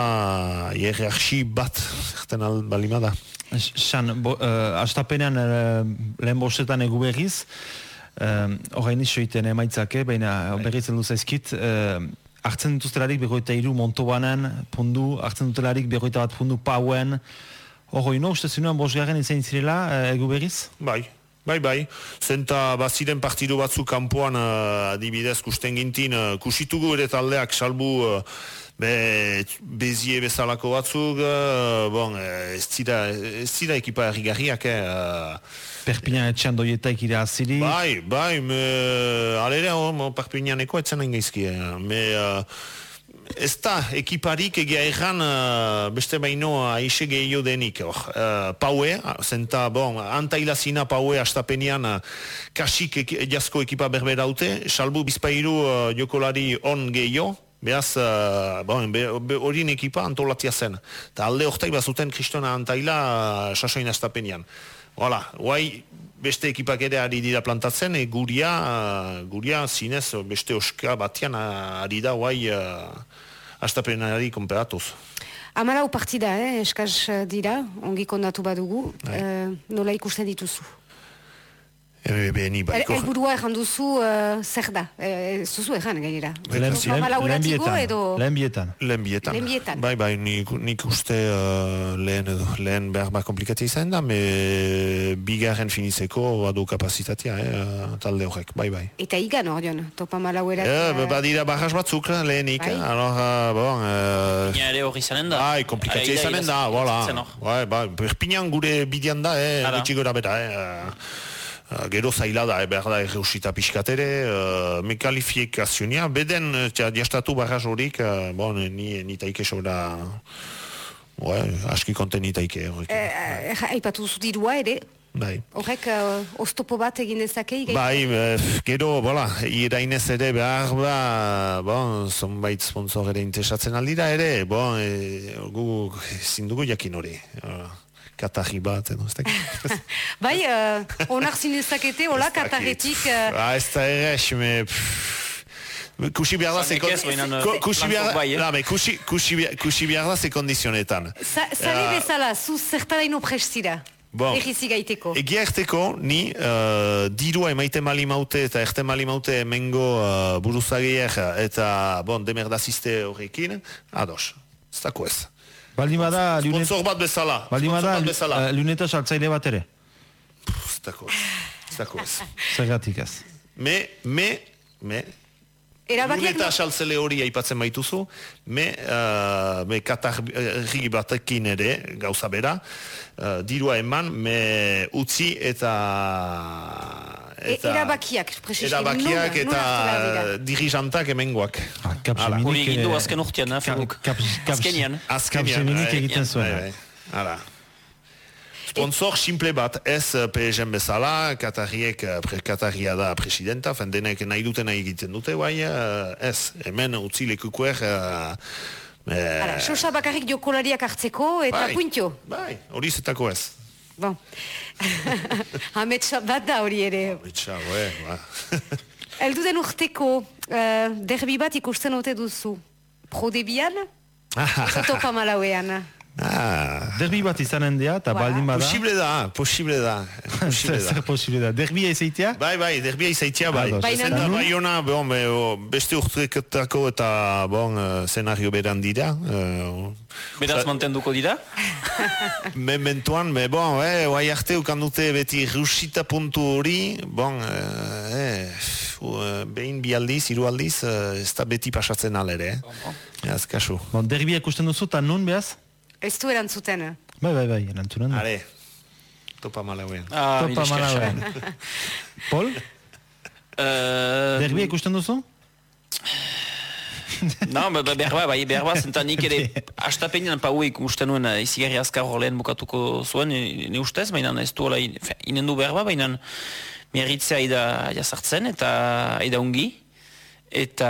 hierarxi bat, zerten al balimada. San, bo, uh, astapenean uh, lehen bostetan egu berriz, uh, horrein isoiten emaitzake, baina berriz heldu zaizkit, uh, hartzen dituztelarik begoita iru montobanen pundu, hartzen dutelarik begoita bat pundu pauen, hori no, uste zinuen bosgarren izan zirela uh, egu berriz? Bai, bai, bai. Zenta baziren partidu batzu kanpoan uh, adibidez kusten gintin, uh, kusitugu ere taldeak salbu uh, be, bezie bezalako batzuk, uh, bon, eh, ez zira, ez zira ekipa errigarriak, eh, uh, Perpignan etxean doietaik ira aziri. Bai, bai, me, alere, oh, Perpignaneko etzen nahi gaizki, eh, me, uh, ez da, ekiparik egia erran uh, beste baino aixe gehiago denik. Or, uh, paue, zenta, bon, antailazina paue astapenean uh, kasik eki, jazko ekipa berberaute, salbu bizpairu uh, jokolari on gehiago, Beaz, uh, bon, be, be, horien ekipa antolatia zen. Eta alde hortai bazuten kristona antaila uh, sasoin astapenean. Hola, guai beste ekipak ere ari dira plantatzen, e, guria, guria zinez beste oska batean uh, ari da guai uh, astapenari konperatuz. Amalau partida, eh, eskaz eh, dira, ongi kondatu badugu, eh, nola ikusten dituzu? Ebe, be, ni El, elburua erran duzu uh, zer da, ez duzu erran gainera. Lehen, edo... bietan, lehen bietan. Lehen bietan. Lehen bietan. Bai, bai, nik, nik uste uh, lehen, edo, lehen behar bat komplikatia izan da, me bigarren finitzeko badu kapazitatea, eh, talde horrek, bai, bai. Eta igan ordeon, topa malauerat. Ja, yeah, badira barras batzuk lehenik, Bai. alors, uh, bon, uh, Ina ere hori izanen da. Bai, komplikatia Aida izanen da, voilà. hor. Bai, bai, Perpignan gure bidean da, eh, gutxi gora bera, eh. Uh, Gero zaila da, eh, behar da erreusita pixkatere, uh, mekalifikazionia, beden, uh, tja, diastatu barras horik, uh, bon, ni, ni taike sobra, ouais, aski konten ni taike horrek. Eh, eh, aipatu zu dirua ere, Bai. horrek uh, oztopo bat egin dezake igai? Bai, eh, gero, bola, irainez ere behar ba, bon, zonbait sponsor ere interesatzen aldira ere, bon, e, gu ezin dugu jakin hori. Uh, katarri bat, edo, ez dakit. Bai, uh, onar zinezakete, hola, Ez dakit. katarretik... Uh, Ah, ez da errex, me... pff, Kusi behar da ze Zanek ez, baina, ko- kusi behar eh? da, kusi, behar- ze kondizionetan. Za- Zale Ah. bezala, zu zertaraino prestira. Bon. Egizi gaiteko. Egia erteko, ni uh, dirua emaite mali maute eta erte mali maute emengo uh, buruzagiek eta bon, demerdaziste horrekin, ados, ez dako ez. Baldin bada, lunet, Sponsor bat bezala, baldin bada bezala. uh, luneta saltzaile bat ere. Ez dako ez. Zergatik ez. Me, me, me, Erabakiak Luneta saltzele hori aipatzen baituzu, me, uh, me katarri batekin ere, gauza bera, uh, dirua eman, me utzi eta... E- erabakiak, precisamente, Erabakiak hartu behar eta dira? dirijantak emengoak. Ah, Hori egin du eh, azken urtean, eh, Fabuk. Cap- Cap- Azkenean. Capgeminik bai, egiten zuen. bai, bai. Hala. Sponsor simple bat, ez eh, PSG bezala, Katarriek, eh, pre, Katarria da presidenta, fen denek nahi dutena egiten dute, bai, eh, ez, hemen utzi lekukuer, uh, Hala, sosa bakarrik jokolariak hartzeko eta puntio. Bai, hori zetako ez. Bon. Ametsa bat da hori ere. Itxa, bai, ba. Eldu den urteko uh, derbi bat ikusten ote duzu. Prodebian? Topa malauean. Ah, Derbi bat izanen dea, eta Voilà. baldin bada... posible da, posible da, posible da. zer posible da. Derbia izaitea? Bai, bai, derbia izaitia, bai. Baina nun? bai ona, bon, be, o, beste urtreketako eta, bon, uh, szenario beran dira. Uh, Beraz mantenduko dira. Mementuan, me, bon, eh, oai arte ukan dute beti rusita puntu hori, bon, eh, eh, fu, eh, behin bi aldiz, hiru aldiz, eh, ez da beti pasatzen alere, eh. Ez, kasu. Bon, derbia ikusten duzu, eta nun behaz? Ez du erantzuten. Bai, bai, bai, erantzunen. da. Are, topa malauen. Ah, Topa mila esker. malauen. Pol, Eh, derbia ikusten duzu? No, ba, ba, ba, bai, behar ba, zenta nik ere astapenean pauek uste nuen eh, izigarri azkar hor lehen bukatuko zuen, ni ustez, baina ez du hola, inen du behar ba, baina miarritzea aida jazartzen eta aida ungi. Eta...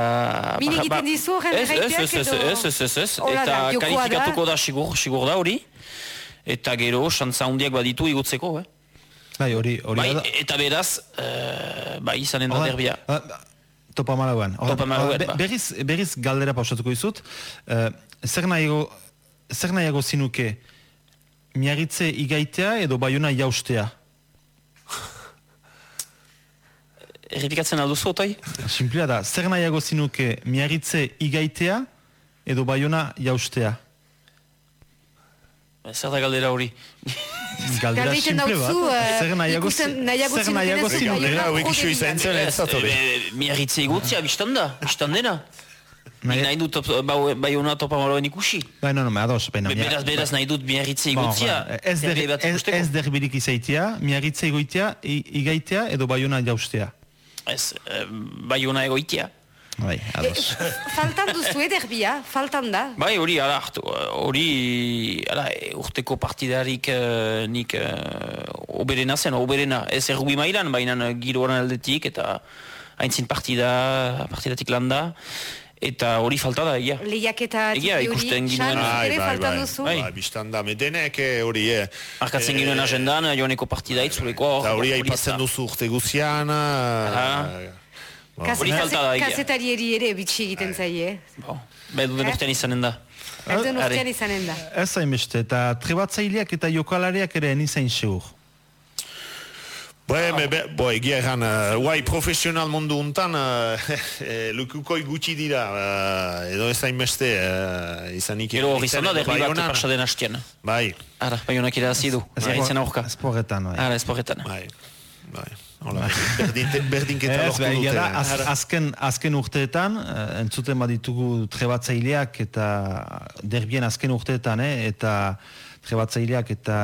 Min ba- egiten ba- dizu ez, edo- ez, ez, ez, ez, eta kalifikatuko da sigur, sigur da hori. Eta gero, xantza hundiak baditu igutzeko, eh? Bai, hori, hori Bai, da. eta beraz, eh, bai, izanen da derbia. Ah, Topa malauan. Topa malauan, hora, be- ba. Berriz, berriz galdera pausatuko izut. Uh, zer nahiago, zer nahiago zinuke, miagitze igaitea edo baiona jaustea? Errepikatzen alduzu, otoi? Simplea da, zer nahiago zinuke, miagitze igaitea edo baiona jaustea? Zer da galdera hori? Galdera simple bat. eh, zer nahiago, zer zinuke? Baiona Galdera, iso jode izan zen, ez zat hori. Miarritze igutzia, biztan da, biztan dena. Nahi- dut bai hona topa maloen ikusi. Bai, no, no, ados, baina... Be- Beraz, beraz nahi dut miarritze igutzia. ba, ez, derbirik izaitea, miagitze igaitea edo baiona jaustea. Ez, eh, bai hona egoitia. Bai, ados. Faltan duzu ederbia, faltan da. Bai, hori, ala, hartu, hori, ala, e, urteko partidarik eh, nik uh, oberena zen, oberena, ez errubi mailan, baina eh, giroan aldetik, eta haintzin partida, partidatik landa, eta hori falta da, egia. Lehiaketa Egia, txiki hori, ikusten Xan, ginuen. Bai, ere bai, faltan bai. duzu. Bai. Bai, biztan da, medenek eh, hori, eh. Markatzen Eh, ginuen agendan, joaneko partida itzuleko. Eta hori aipatzen duzu urte guzian. Aha. Kaz- Hori falta da, egia. Kazetarieri ere bitxi egiten zaie. Eh? urtean izanen da. Are. urtean izanen da. Ez hainbeste, eta trebatzaileak eta jokalariak ere nizain seur. Boe, me, be, bo, egia egan, uh, guai, profesional mundu untan, uh, eh, lukukoi gutxi dira, uh, edo ez hainbeste, uh, izanik... Gero hori edo derbi bat Baionan. pasa den hastian. Bai, Ara, bai honak irazi du, marritzen aurka. Esporretan, bai. Ara, esporretan. bai, bai. Hola, berdinketa Ez, lortu bai, dute. da, az, azken, azken urteetan, eh, entzuten baditugu trebatzaileak eta derbien azken urteetan, eh, eta trebatzaileak eta,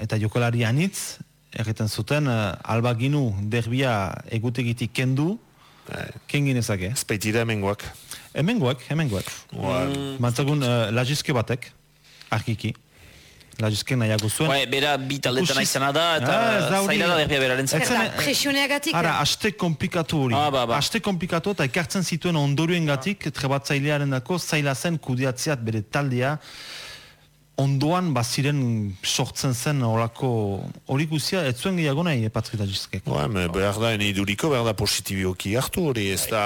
eta jokalari anitz, erreten zuten, eh, alba ginu derbia egutegitik kendu, ken ginezake. Ez baitira hemengoak. Hemengoak, hemengoak. Mm. Mantzagun, uh, lagizke batek, arkiki. Lagizke nahiago zuen. Bai, bera bi taldetan Ikusi- aizena da, eta Ah, zaila da derbia beraren zen. presioneagatik. Ara, aste komplikatu hori. Ah, ba, ba. Aste komplikatu eta ekartzen zituen ondoruen gatik, trebatzailearen dako, zaila zen kudiatziat bere taldea, ondoan baziren sortzen zen horako hori guzia, ez zuen gehiago nahi, Patrik Lagizkek. Boa, me behar da, eni duriko behar da positibioki hartu hori, ez da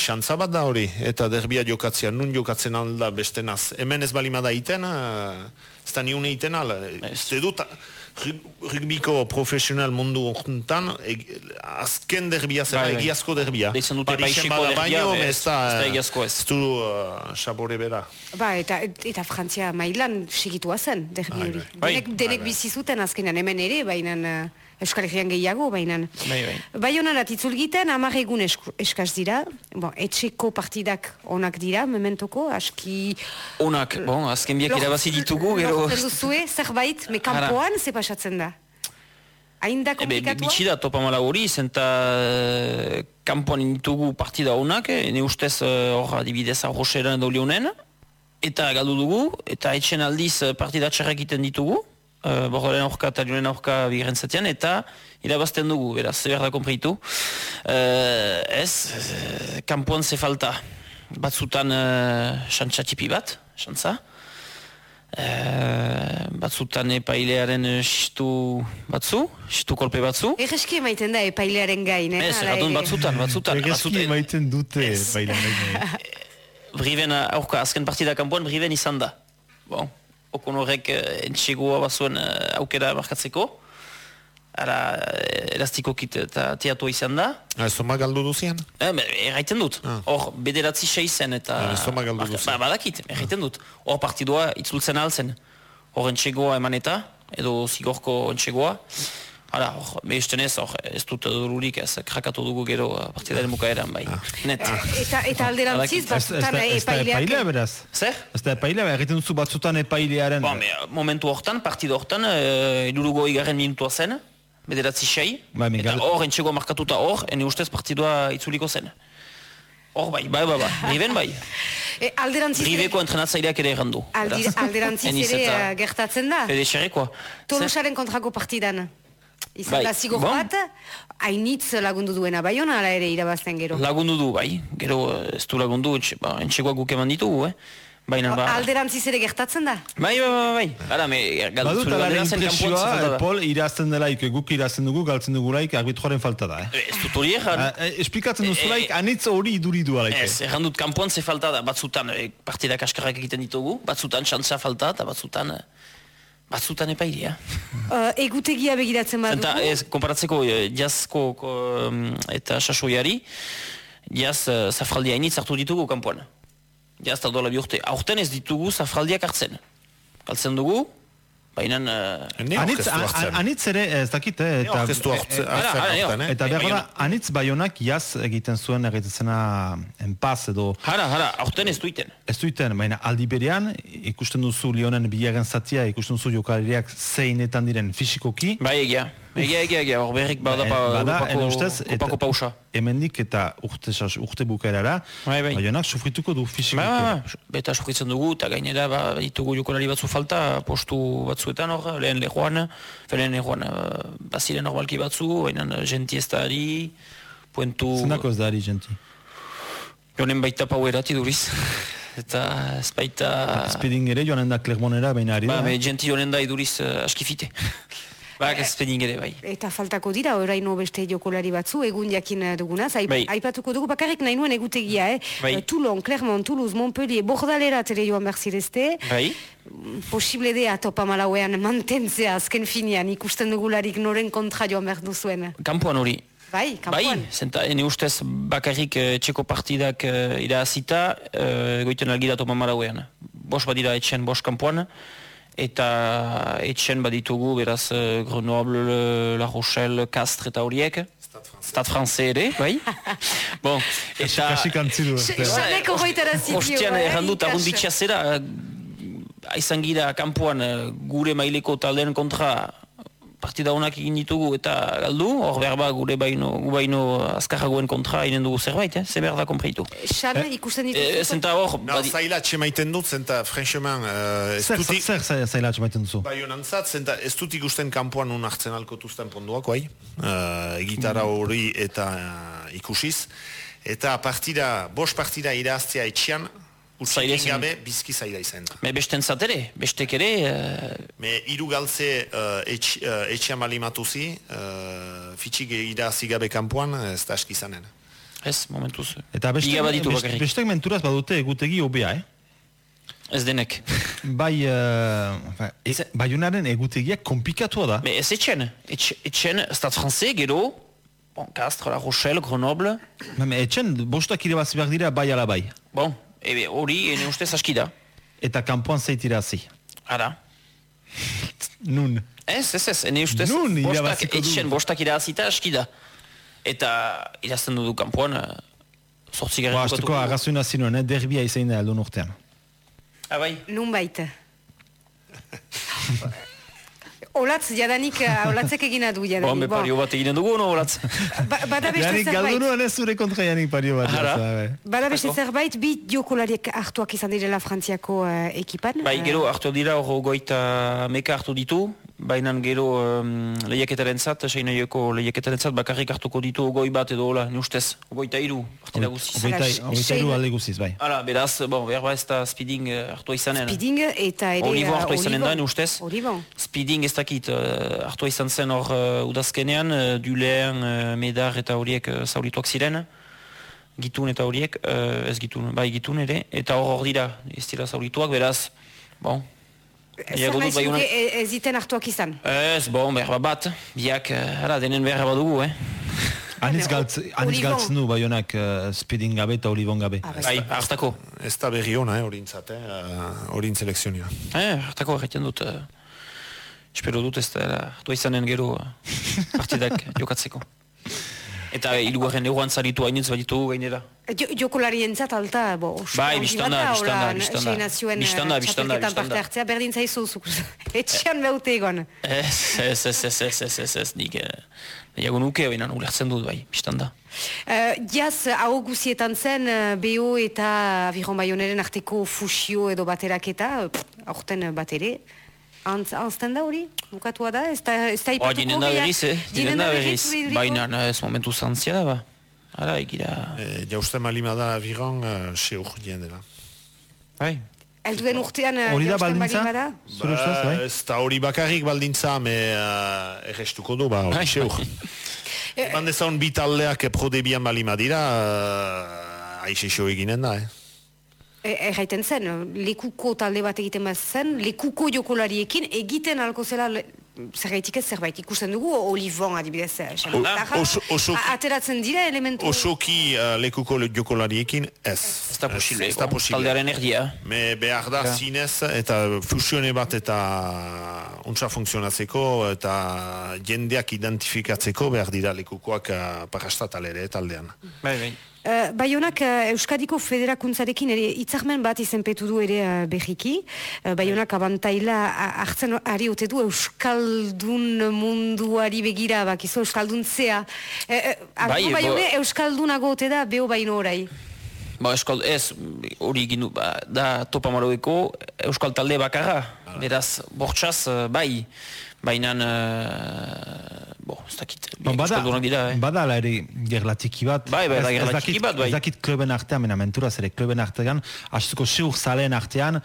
xantza bat da hori, eta derbia jokatzea, nun jokatzen alda beste naz. Hemen ez balimada iten, eh, ez da niune iten ala. Ez dut, rugbiko profesional mundu horretan, azken derbia zera, Bai, bai. egiazko derbia. Deitzen dute bada derbia, baino, ez da, egiazko ez. du uh, sabore bera. Ba, eta, eta Frantzia mailan segitua zen, derbi Bai, hori. bai. Bai. Denek, denek bizi zuten azkenan hemen ere, baina uh, Euskal Herrian gehiago, baina... Bai, bai. Bai honarat itzulgiten, amar egun esku- eskaz dira. Bon, etxeko partidak onak dira, mementoko, aski... Onak, bon, azken biak irabazi ditugu, gero... Lortzen duzue, zerbait, me kanpoan, ze pasatzen da? Hain da Ebe, komplikatua? bitxi da topamala hori, zenta eh, kanpoan ditugu partida honak, eh, ne ustez eh, hor adibidez arroxeran edo leonen, eta galdu dugu, eta etxen aldiz partida txarrak egiten ditugu, uh, bordoren aurka eta leonen aurka bigaren zatean, eta irabazten dugu, beraz, zer da konpreitu. Uh, ez, eh, kanpoan ze falta, batzutan uh, xantxa tipi bat, xantza, Eh, batzutan epailearen eh, xistu batzu, xistu kolpe batzu. Erreski emaiten da epailearen gain, eh? Ez, ere. batzutan, batzutan. Egezki batzutan. maiten dute, baila nahi. Briven, eh, aurka, azken partida kanpoan, Briven izan da. Bon, okon horrek eh, entxegoa bazuen eh, aukera markatzeko. Ara, eh, elastiko kit eta teatu izan da. Ez zoma galdu duzian? Be- erraiten dut. Hor, bederatzi sei zen eta... Ah, ez doma galdu Marka- duzu. Ba, badakit, erraiten dut. Hor partidua itzultzen altzen. Hor entxegoa eman eta, edo zigorko entxegoa. Hala, hor, behisten ez, hor, ez dut dururik ez, krakatu dugu gero eh, partidaren bukaeran, bai. Net. Eta, eta alderantziz, Badakit. Ez, ez, batzutan da, ez da epailea epaileak... beraz. Zer? Ez da epailea, egiten duzu batzutan epailearen. Me, momentu hortan, partida hortan, e, irurugo igarren minutua zen, bederatzi sei, Ba, eta hor entxegoa markatuta hor, ene ustez partidua itzuliko zen. Hor bai, bai, bai, bai, Riben bai. E, alderantziz ere, Ribeko entrenatzaileak ere errandu. aldi, alderantziz ere eta eh, gertatzen da. Fede Xerrekoa. Tolosaren kontrako partidan. Izan Bai, da bon. bat, hainitz lagundu duena baiona, ala ere irabazten gero. Lagundu du, bai. Gero eh, ez du lagundu, entxe, ba, entxegoa guk eman ditugu, eh? Baina, ba... Alderantziz ere gertatzen da? Bai, bai, bai, bai. Ara, me, galdu Badut zure ala galdera zen kanpoan impresioa, ze falta eh, da. Pol, irazten delaik, guk irazten dugu, galtzen dugulaik, arbitroaren falta da, eh? Ez dut hori egan. Ah, eh, Esplikatzen Eh, duzulaik, eh, anitz hori iduridu alaik. Ez, erran dut kanpoan ze falta da, batzutan e, partida kaskarrak egiten ditugu, batzutan xantza falta, eta batzutan, eh, batzutan epairia. Uh, egutegia begiratzen badugu? Eta ez, konparatzeko eh, jazko ko, em, eta sasoiari, jaz uh, zafraldia initz hartu ditugu kanpoan. Jaz eta dola bi urte. Aurten ez ditugu zafraldiak hartzen. Galtzen dugu, baina... Uh, Ne Anitz, anitz ere, ez dakit, eh, eta... orkestu hartzen, eh? Eta Eh, behar da, anitz baionak jaz egiten zuen erretzena enpaz edo Hara, hara, aurten ez duiten. ez duiten, baina aldi berean ikusten duzu Lionen bigarren zatia, ikusten duzu jokalariak zeinetan diren fisikoki, Bai, egia. Egia, egia, egia, hor berrik bada, Eh, pa, bada, Europako pausa. hemendik eta urte, urte bukaerara, Bai, bai. baionak sufrituko du Ba, fisikoki. ba, ba, beta sufritzen dugu, eta gainera ba, ditugu jokolari batzu falta, postu batzuetan hor, lehen lehoan, lehen lehoan, uh, baziren normalki batzu, baina genti ez da ari, puentu... Zendako ez da ari, genti. Jonen baita pau erati duriz. eta ez baita... Speeding ere joanen da Clermontera, baina ari Ba, da. me eh? genti jonen da iduriz uh, askifite. ba, ez pedin ere, bai. Eta faltako dira, oraino beste jokolari batzu, egun jakin eh, dugunaz. Aip, Bai. Aipatuko dugu, bakarrik nahi nuen egutegia, eh? Bai. Eh, Toulon, Clermont, Toulouse, Montpellier, Bordalera ere joan behar zirezte. Bai? Posible dea topa malauean mantentzea azken finean ikusten dugularik noren kontra joan behar duzuen. Kampuan hori. Bai, kanpoan. Bai, zenta, ene ustez bakarrik eh, txeko partidak uh, irahazita, uh, goiten algiratu mamarauean. Bos badira etxen, bos kanpoan, eta etxen baditugu, beraz, uh, Grenoble, La Rochelle, Castres eta horiek. Stade Francais ere, bai? bon, eta... Kasik antzi du. Xe- ez da. Xaneko goitara zitio. Ostian eh, errandut, ikas. agun bitxia zera, aizan gira kanpoan eh, gure maileko taldeen kontra partida honak egin ditugu eta galdu, hor behar ba gure baino, baino azkarragoen kontra inen dugu zerbait, eh? ze behar da kompreitu. Xan, ikusten E, dituzu. zenta hor, Na, badi, zaila txemaiten dut, zenta, franchement, uh, ez Zer, dutik... zer, zer, zaila atxamaiten duzu? Bai honantzat, zenta ez dut ikusten kanpoan un hartzen alkotuzten ponduak, bai? Uh, gitarra hori eta uh, ikusiz. Eta partida, bos partida iraztea etxean, Utzikin zen. gabe bizki zaila izan me besten zatere, bestek ere, eh, Me hiru galtze uh, etx, uh, etxean balimatuzi, uh, fitxik irazi gabe kanpoan, ez da aski izanen. ez, momentuz. Eta beste, baditu best- bakarrik. bestek menturaz badute egutegi hobea, eh? Ez denek. Bai, uh, e, Ze- baiunaren egutegia kompikatua da. Me ez etxen, etx, etxen, Stade Francais, gero, bon, Castres, La Rochelle, Grenoble, Me, etxen, bostak irabazi behar dira bai ala bai. bon, ebe hori, ene ustez aski da. Eta kanpoan zeitirazi. Ara. Nun. Ez, ez, ez, ene ustez, Nun bostak, du. etxen, bostak irabazita aski da. Eta irazten dudu kanpoan, sortzi Ba, garen azteko arrazoina zinuen, eh? derbia izain da aldun urtean. Ah, bai. Nun baita. Olatz, jadanik, eh, olatzek egina du Bon, jadanik. be pario bat eginen dugu, no, olatz? Ba, bada beste zerbait. galdunuan ez zure kontra janik pario bat. Ara. bai. Bada beste zerbait, bi jokolariek hartuak izan direla Frantziako eh, ekipan. Bai, Eh, gero hartu dira hor goita meka hartu ditu, baina gero um, lehiaketaren zat, seinaioko lehiaketaren zat, bakarrik hartuko ditu goi bat edo hola, ne ustez, goita iru, partida guziz. Hogeita hiru sei- alde guziz, bai. Hala, beraz, bon, behar ba ez da speeding eh, hartua izanen. Speeding eta ere... Olivo eh, hartua izanen da, ne ustez? Olivon. Speeding ez dakit, uh, hartua izan zen hor uh, udazkenean, uh, Dulean, uh, Medar eta horiek uh, zaurituak ziren, gitun eta horiek, uh, ez gitun, bai gitun ere, eta hor hor dira, ez dira zaurituak, beraz, bon, Zer nahi bai zuke honek. e- ez hartuak izan. Ez, bon, behar bat, biak, uh, hala, denen behar badugu, eh? Baina, galtz, anitz Olivon. galtzen du baionak uh, speeding gabe eta olivon gabe. Ah, bai. Bai, hartako. Ez da berri ona, eh, horintzat, eh, uh, horin selekzionia. Eh, hartako erraiten dut, uh, espero dut ez da, hartua izanen gero uh, partidak jokatzeko. Eta hirugarren eguan zaritu hainitz baditugu gainera. Jo, jokolarientzat alta, bo, Bai, eh, bistan da, txapelketan bistan da. parte hartzea, berdin zaizu zuk. Etxean beute egon. Ez, ez, ez, ez, ez, ez, ez, ez, nik, eh, nahiago nuke, baina ulertzen dut, bai, bistan da. Uh, jaz, hau guzietan zen, uh, BO eta Aviron Bayoneren arteko fusio edo bateraketa, aurten bat ere. Antz, antzten da hori? Bukatua da? Ez da, ez da Oh, ipatuko dinen da berriz, eh? Dinen da berriz. Baina ez momentu zantzia da, ba. Hala, egira... E, jausten malima da aviron, uh, seur dien dela. Bai. Elduen urtean eh, Hori da baldintza? Zure Ba, bai? ez da hori bakarrik baldintza, me uh, errestuko du, ba, hori seur. Eman dezaun bi taldeak prodebian balima dira, uh, aixexo eginen da, eh? E, erraiten zen, lekuko talde bat egiten bat zen, lekuko jokolariekin egiten alko zela le, zergaitik ez zerbait ikusten dugu, olivon adibidez, eh, oso- oso- ateratzen dira elementu... Osoki uh, lekuko jokolariekin ez. Ez da posible, Ez da posible. taldearen erdia. Me behar da zinez eta fusione bat eta untsa funtzionatzeko eta jendeak identifikatzeko behar dira lekukoak uh, parastatalere taldean. Bai, bai. Uh, Baionak uh, Euskadiko Federakuntzarekin ere hitzarmen bat izenpetu du ere uh, berriki. Uh, Baionak abantaila a- hartzen ari ote du Euskaldun munduari begira bakizu Euskalduntzea. Uh, uh, Bai, bai, bo- Baione Euskaldunago ote da beho baino orai. Ba, euskal, ez, hori egin ba, da topa maroeko euskal talde bakarra. Beraz, bortxaz, eh, bai, baina, uh, bo, ez dakit, Ba, bada, euskaldunak dira, eh? bada ala ere gerlatiki bat. Bai, bai, da Ez- gerlatiki bat, bai. Ez dakit kluben artean, mena menturaz ere kluben artean, astuko seur zaleen artean,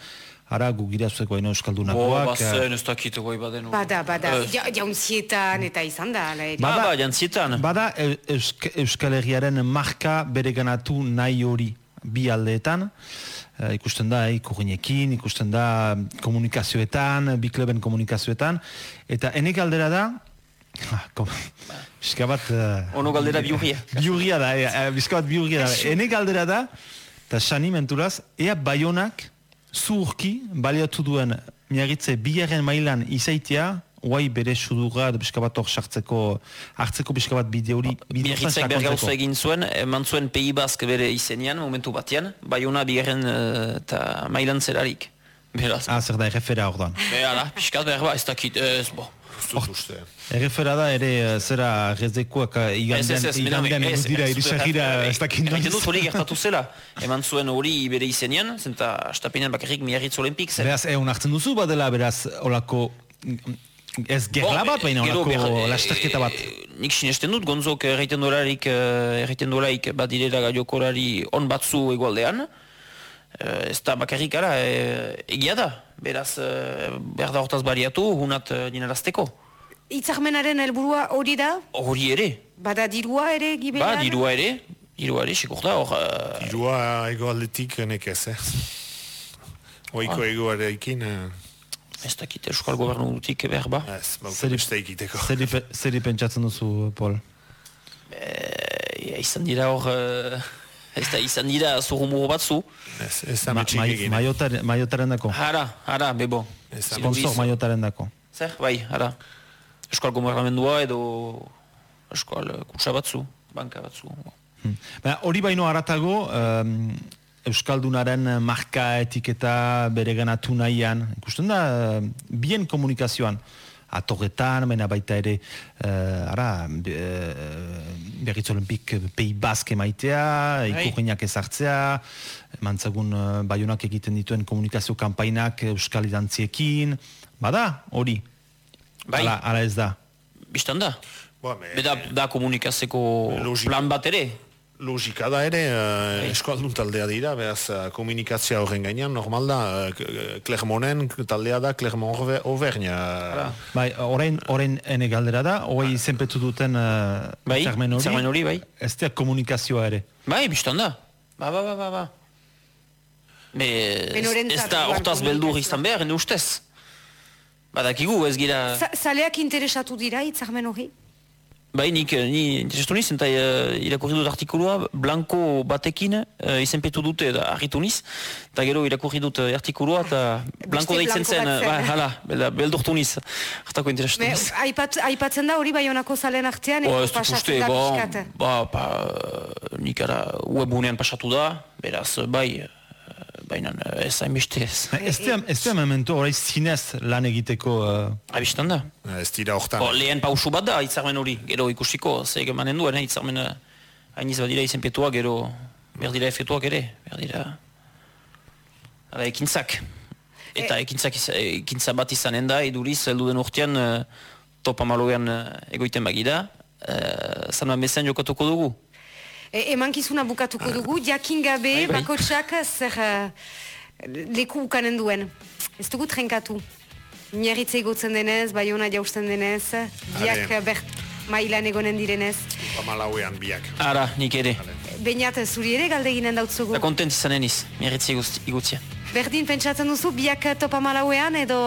ara gu girazueko baino Bo, euskaldunakoak. ba, eh, zen, ez dakit, goi baden. Bada, bada, ja, jauntzietan eta izan da. ala ere. Ba, ba, jantzietan. Bada Eu- Eusk Euskal Herriaren marka bereganatu nahi hori bi aldeetan. Eh, ikusten da eh, ikurrinekin, ikusten da komunikazioetan, bi kleben komunikazioetan. Eta enek aldera da, ah, kom, pixka bat... eh, Ono galdera biurria. biurria da, eh, eh, pixka bat biurria da. Enek aldera da, eta sani menturaz, ea baionak zuhurki baliatu duen miagitze bigarren mailan izaitea, guai bere sudurra edo pixka bat hor sartzeko, hartzeko pixka bat bide hori Birritzek bergauza sakontzeko. egin zuen, eman zuen Pei Bask bere izenean, momentu batean, Baiona bigarren eh, eta mailan zelarik. Beraz, Ah, zer da, errefera hor behala, pixkat behar ba, ez dakit, ez, bo. Errefera da ere zera rezekoak Ez, igandean, ez, dira irisagira ez Egiten noiz. dut hori gertatu zela. Eman zuen hori bere izenean, zenta astapenean bakarrik miarritz olimpik zen. Beraz, egun hartzen duzu badela, beraz, olako ez gerla bat, baina Gero olako behar- lasterketa bat. eh, Nik sinesten dut, gonzok erraiten dolarik, erraiten dolarik bat direla gaiokorari on batzu egualdean. Ez da bakarrik ara, eh, egia da. Beraz, eh, behar da hortaz bariatu, hunat dinarazteko. Hitzarmenaren helburua hori da, Hori ere, bada dirua ere gibelan. ba, dirua ere, dirua ere, sikur da, hor... eh, Irua egoaldetik nekez, eh? Oiko Ah. egoarekin, eh, ez dakit euskal gobernutik behar ba. ez, bauta Zeri- beste egiteko. Zeri pe- Zeri pentsatzen duzu, Paul? Eh, izan dira hor... eh, ez da, izan dira zurrumuro batzu. Ez, ez da Ma- metxik mai- egin. maiotare- Maiotaren dako. Hara, hara, bebo. Ez da Sponsor Irudiz- maiotaren dako. Zer, bai, hara. Euskal gobernamendua edo euskal kutsa batzu, banka batzu. Hmm. Baina, hori baino haratago, um, Euskaldunaren marka etiketa bere ganatu nahian, ikusten da, eh, bien komunikazioan, atorretan, baina baita ere, uh, ara, uh, berriz olimpik pei baske maitea, ikurriñak ezartzea, mantzagun uh, baionak egiten dituen komunikazio kanpainak Euskal idantziekin, bada, hori, Bai, ala, ala ez da. biztan da. Ba, me- Beda, da komunikazeko Logika. plan bat ere. Logika da ere, uh, eskualdun taldea dira, beraz, uh, komunikazioa horren gainean, normal da, uh, Clermonen taldea da, Clermont Auver- Auvergne. Bai, orain, orain ene galdera da, hoi zenpetu duten uh, Bai, hitzarmen hori, bai. ez da komunikazioa ere. Bai, biztan da. Ba, ba, ba, ba, ba. Be, ez, da hortaz beldur izan behar, ene ustez. Badakigu, ez gira... Za- Zaleak interesatu dira hitzarmen hori? Bai, nik, eh, ni interesatu niz, eta uh, irakurri dut artikulua, blanko batekin uh, izenpetu dute da harritu niz, eta gero irakurri dut artikulua, eta blanko deitzen zen, ba, hala, belda, beldurtu niz, hartako interesatu niz. aipat, aipatzen da hori baionako zalen artean, dut uste, pasatzen da ba, ba, ba, nik ara webunean pasatu da, beraz, bai, baina eh, ez hainbeste ez. Ez da, ez da memento horreiz zinez lan egiteko... Uh, Abistan da. Ez dira hortan. Bo, lehen pausu bat da, hitzarmen hori, gero ikusiko, zeg emanen duen, eh, hitzarmen eh, hainiz badira izenpetua, gero berdira efetuak ere, berdira... Hala, ekintzak. Eta ekintzak, iz- ekintza bat izanen da, eduriz, heldu den urtean, eh, topa maloean eh, egoiten bagida, uh, zanman bezen jokatuko dugu. E, emankizuna bukatuko dugu, jakin gabe, Bai, bai. bakotsak zer... eh, leku ukanen duen. Ez dugu trenkatu. Miarritze igotzen denez, baiona jausten denez, biak Are. ber mailan egonen direnez. Pamalauean biak. Ara, nik ere. Beinat, zuri ere galdeginen dautzugu. Da kontent izanen iz, miarritze igutzia. Berdin pentsatzen duzu, biak topa malauean edo...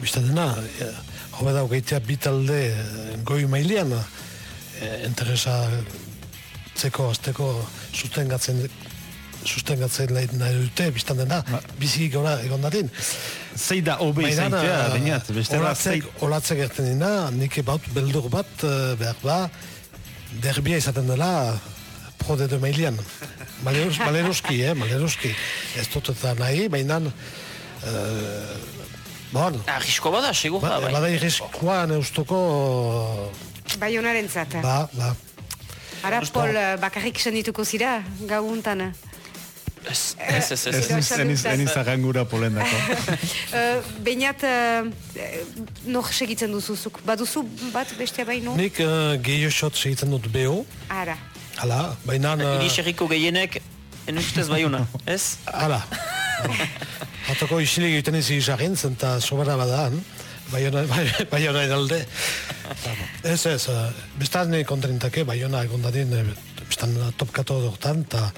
Bista dena, e, hobe da gaitea bi talde e, goi mailean e, interesa zeko azteko sustengatzen sustengatzen nahi, nahi dute, biztan dena, bizi gora egon dadin. Zei da hobe izaitea, bainat, bestela zei... olatzek, olatzek erten dina, nik baut beldur bat, eh, behar ba, derbia izaten dela pro de de mailean. Maleros, maleroski, eh, maleroski. Ez dut eta nahi, baina... Uh, bon, Arrisko bada, segur ba, da, bai. bada irriskoa neustoko... Baionaren zat. Ba, ba, Ara, Pol, eh, bakarrik sendituko zira, gau untan. Ez, ez, ez, ez. Ez arrangura polendako. Uh, Beinat, uh, nor segitzen duzuzuk? Baduzu bat bestea baino? nik uh, gehiosot segitzen dut beho, Ara. hala, baina... Uh, Iriserriko gehienek, en ustez baiuna, ez? Hala. Atoko isilik egiten izi izagin, zenta sobera badaan, baiona, baiona edalde. ez ez, uh, bestan kontrenitake, baiona egondadin, uh, bestan topkatu dortan, eta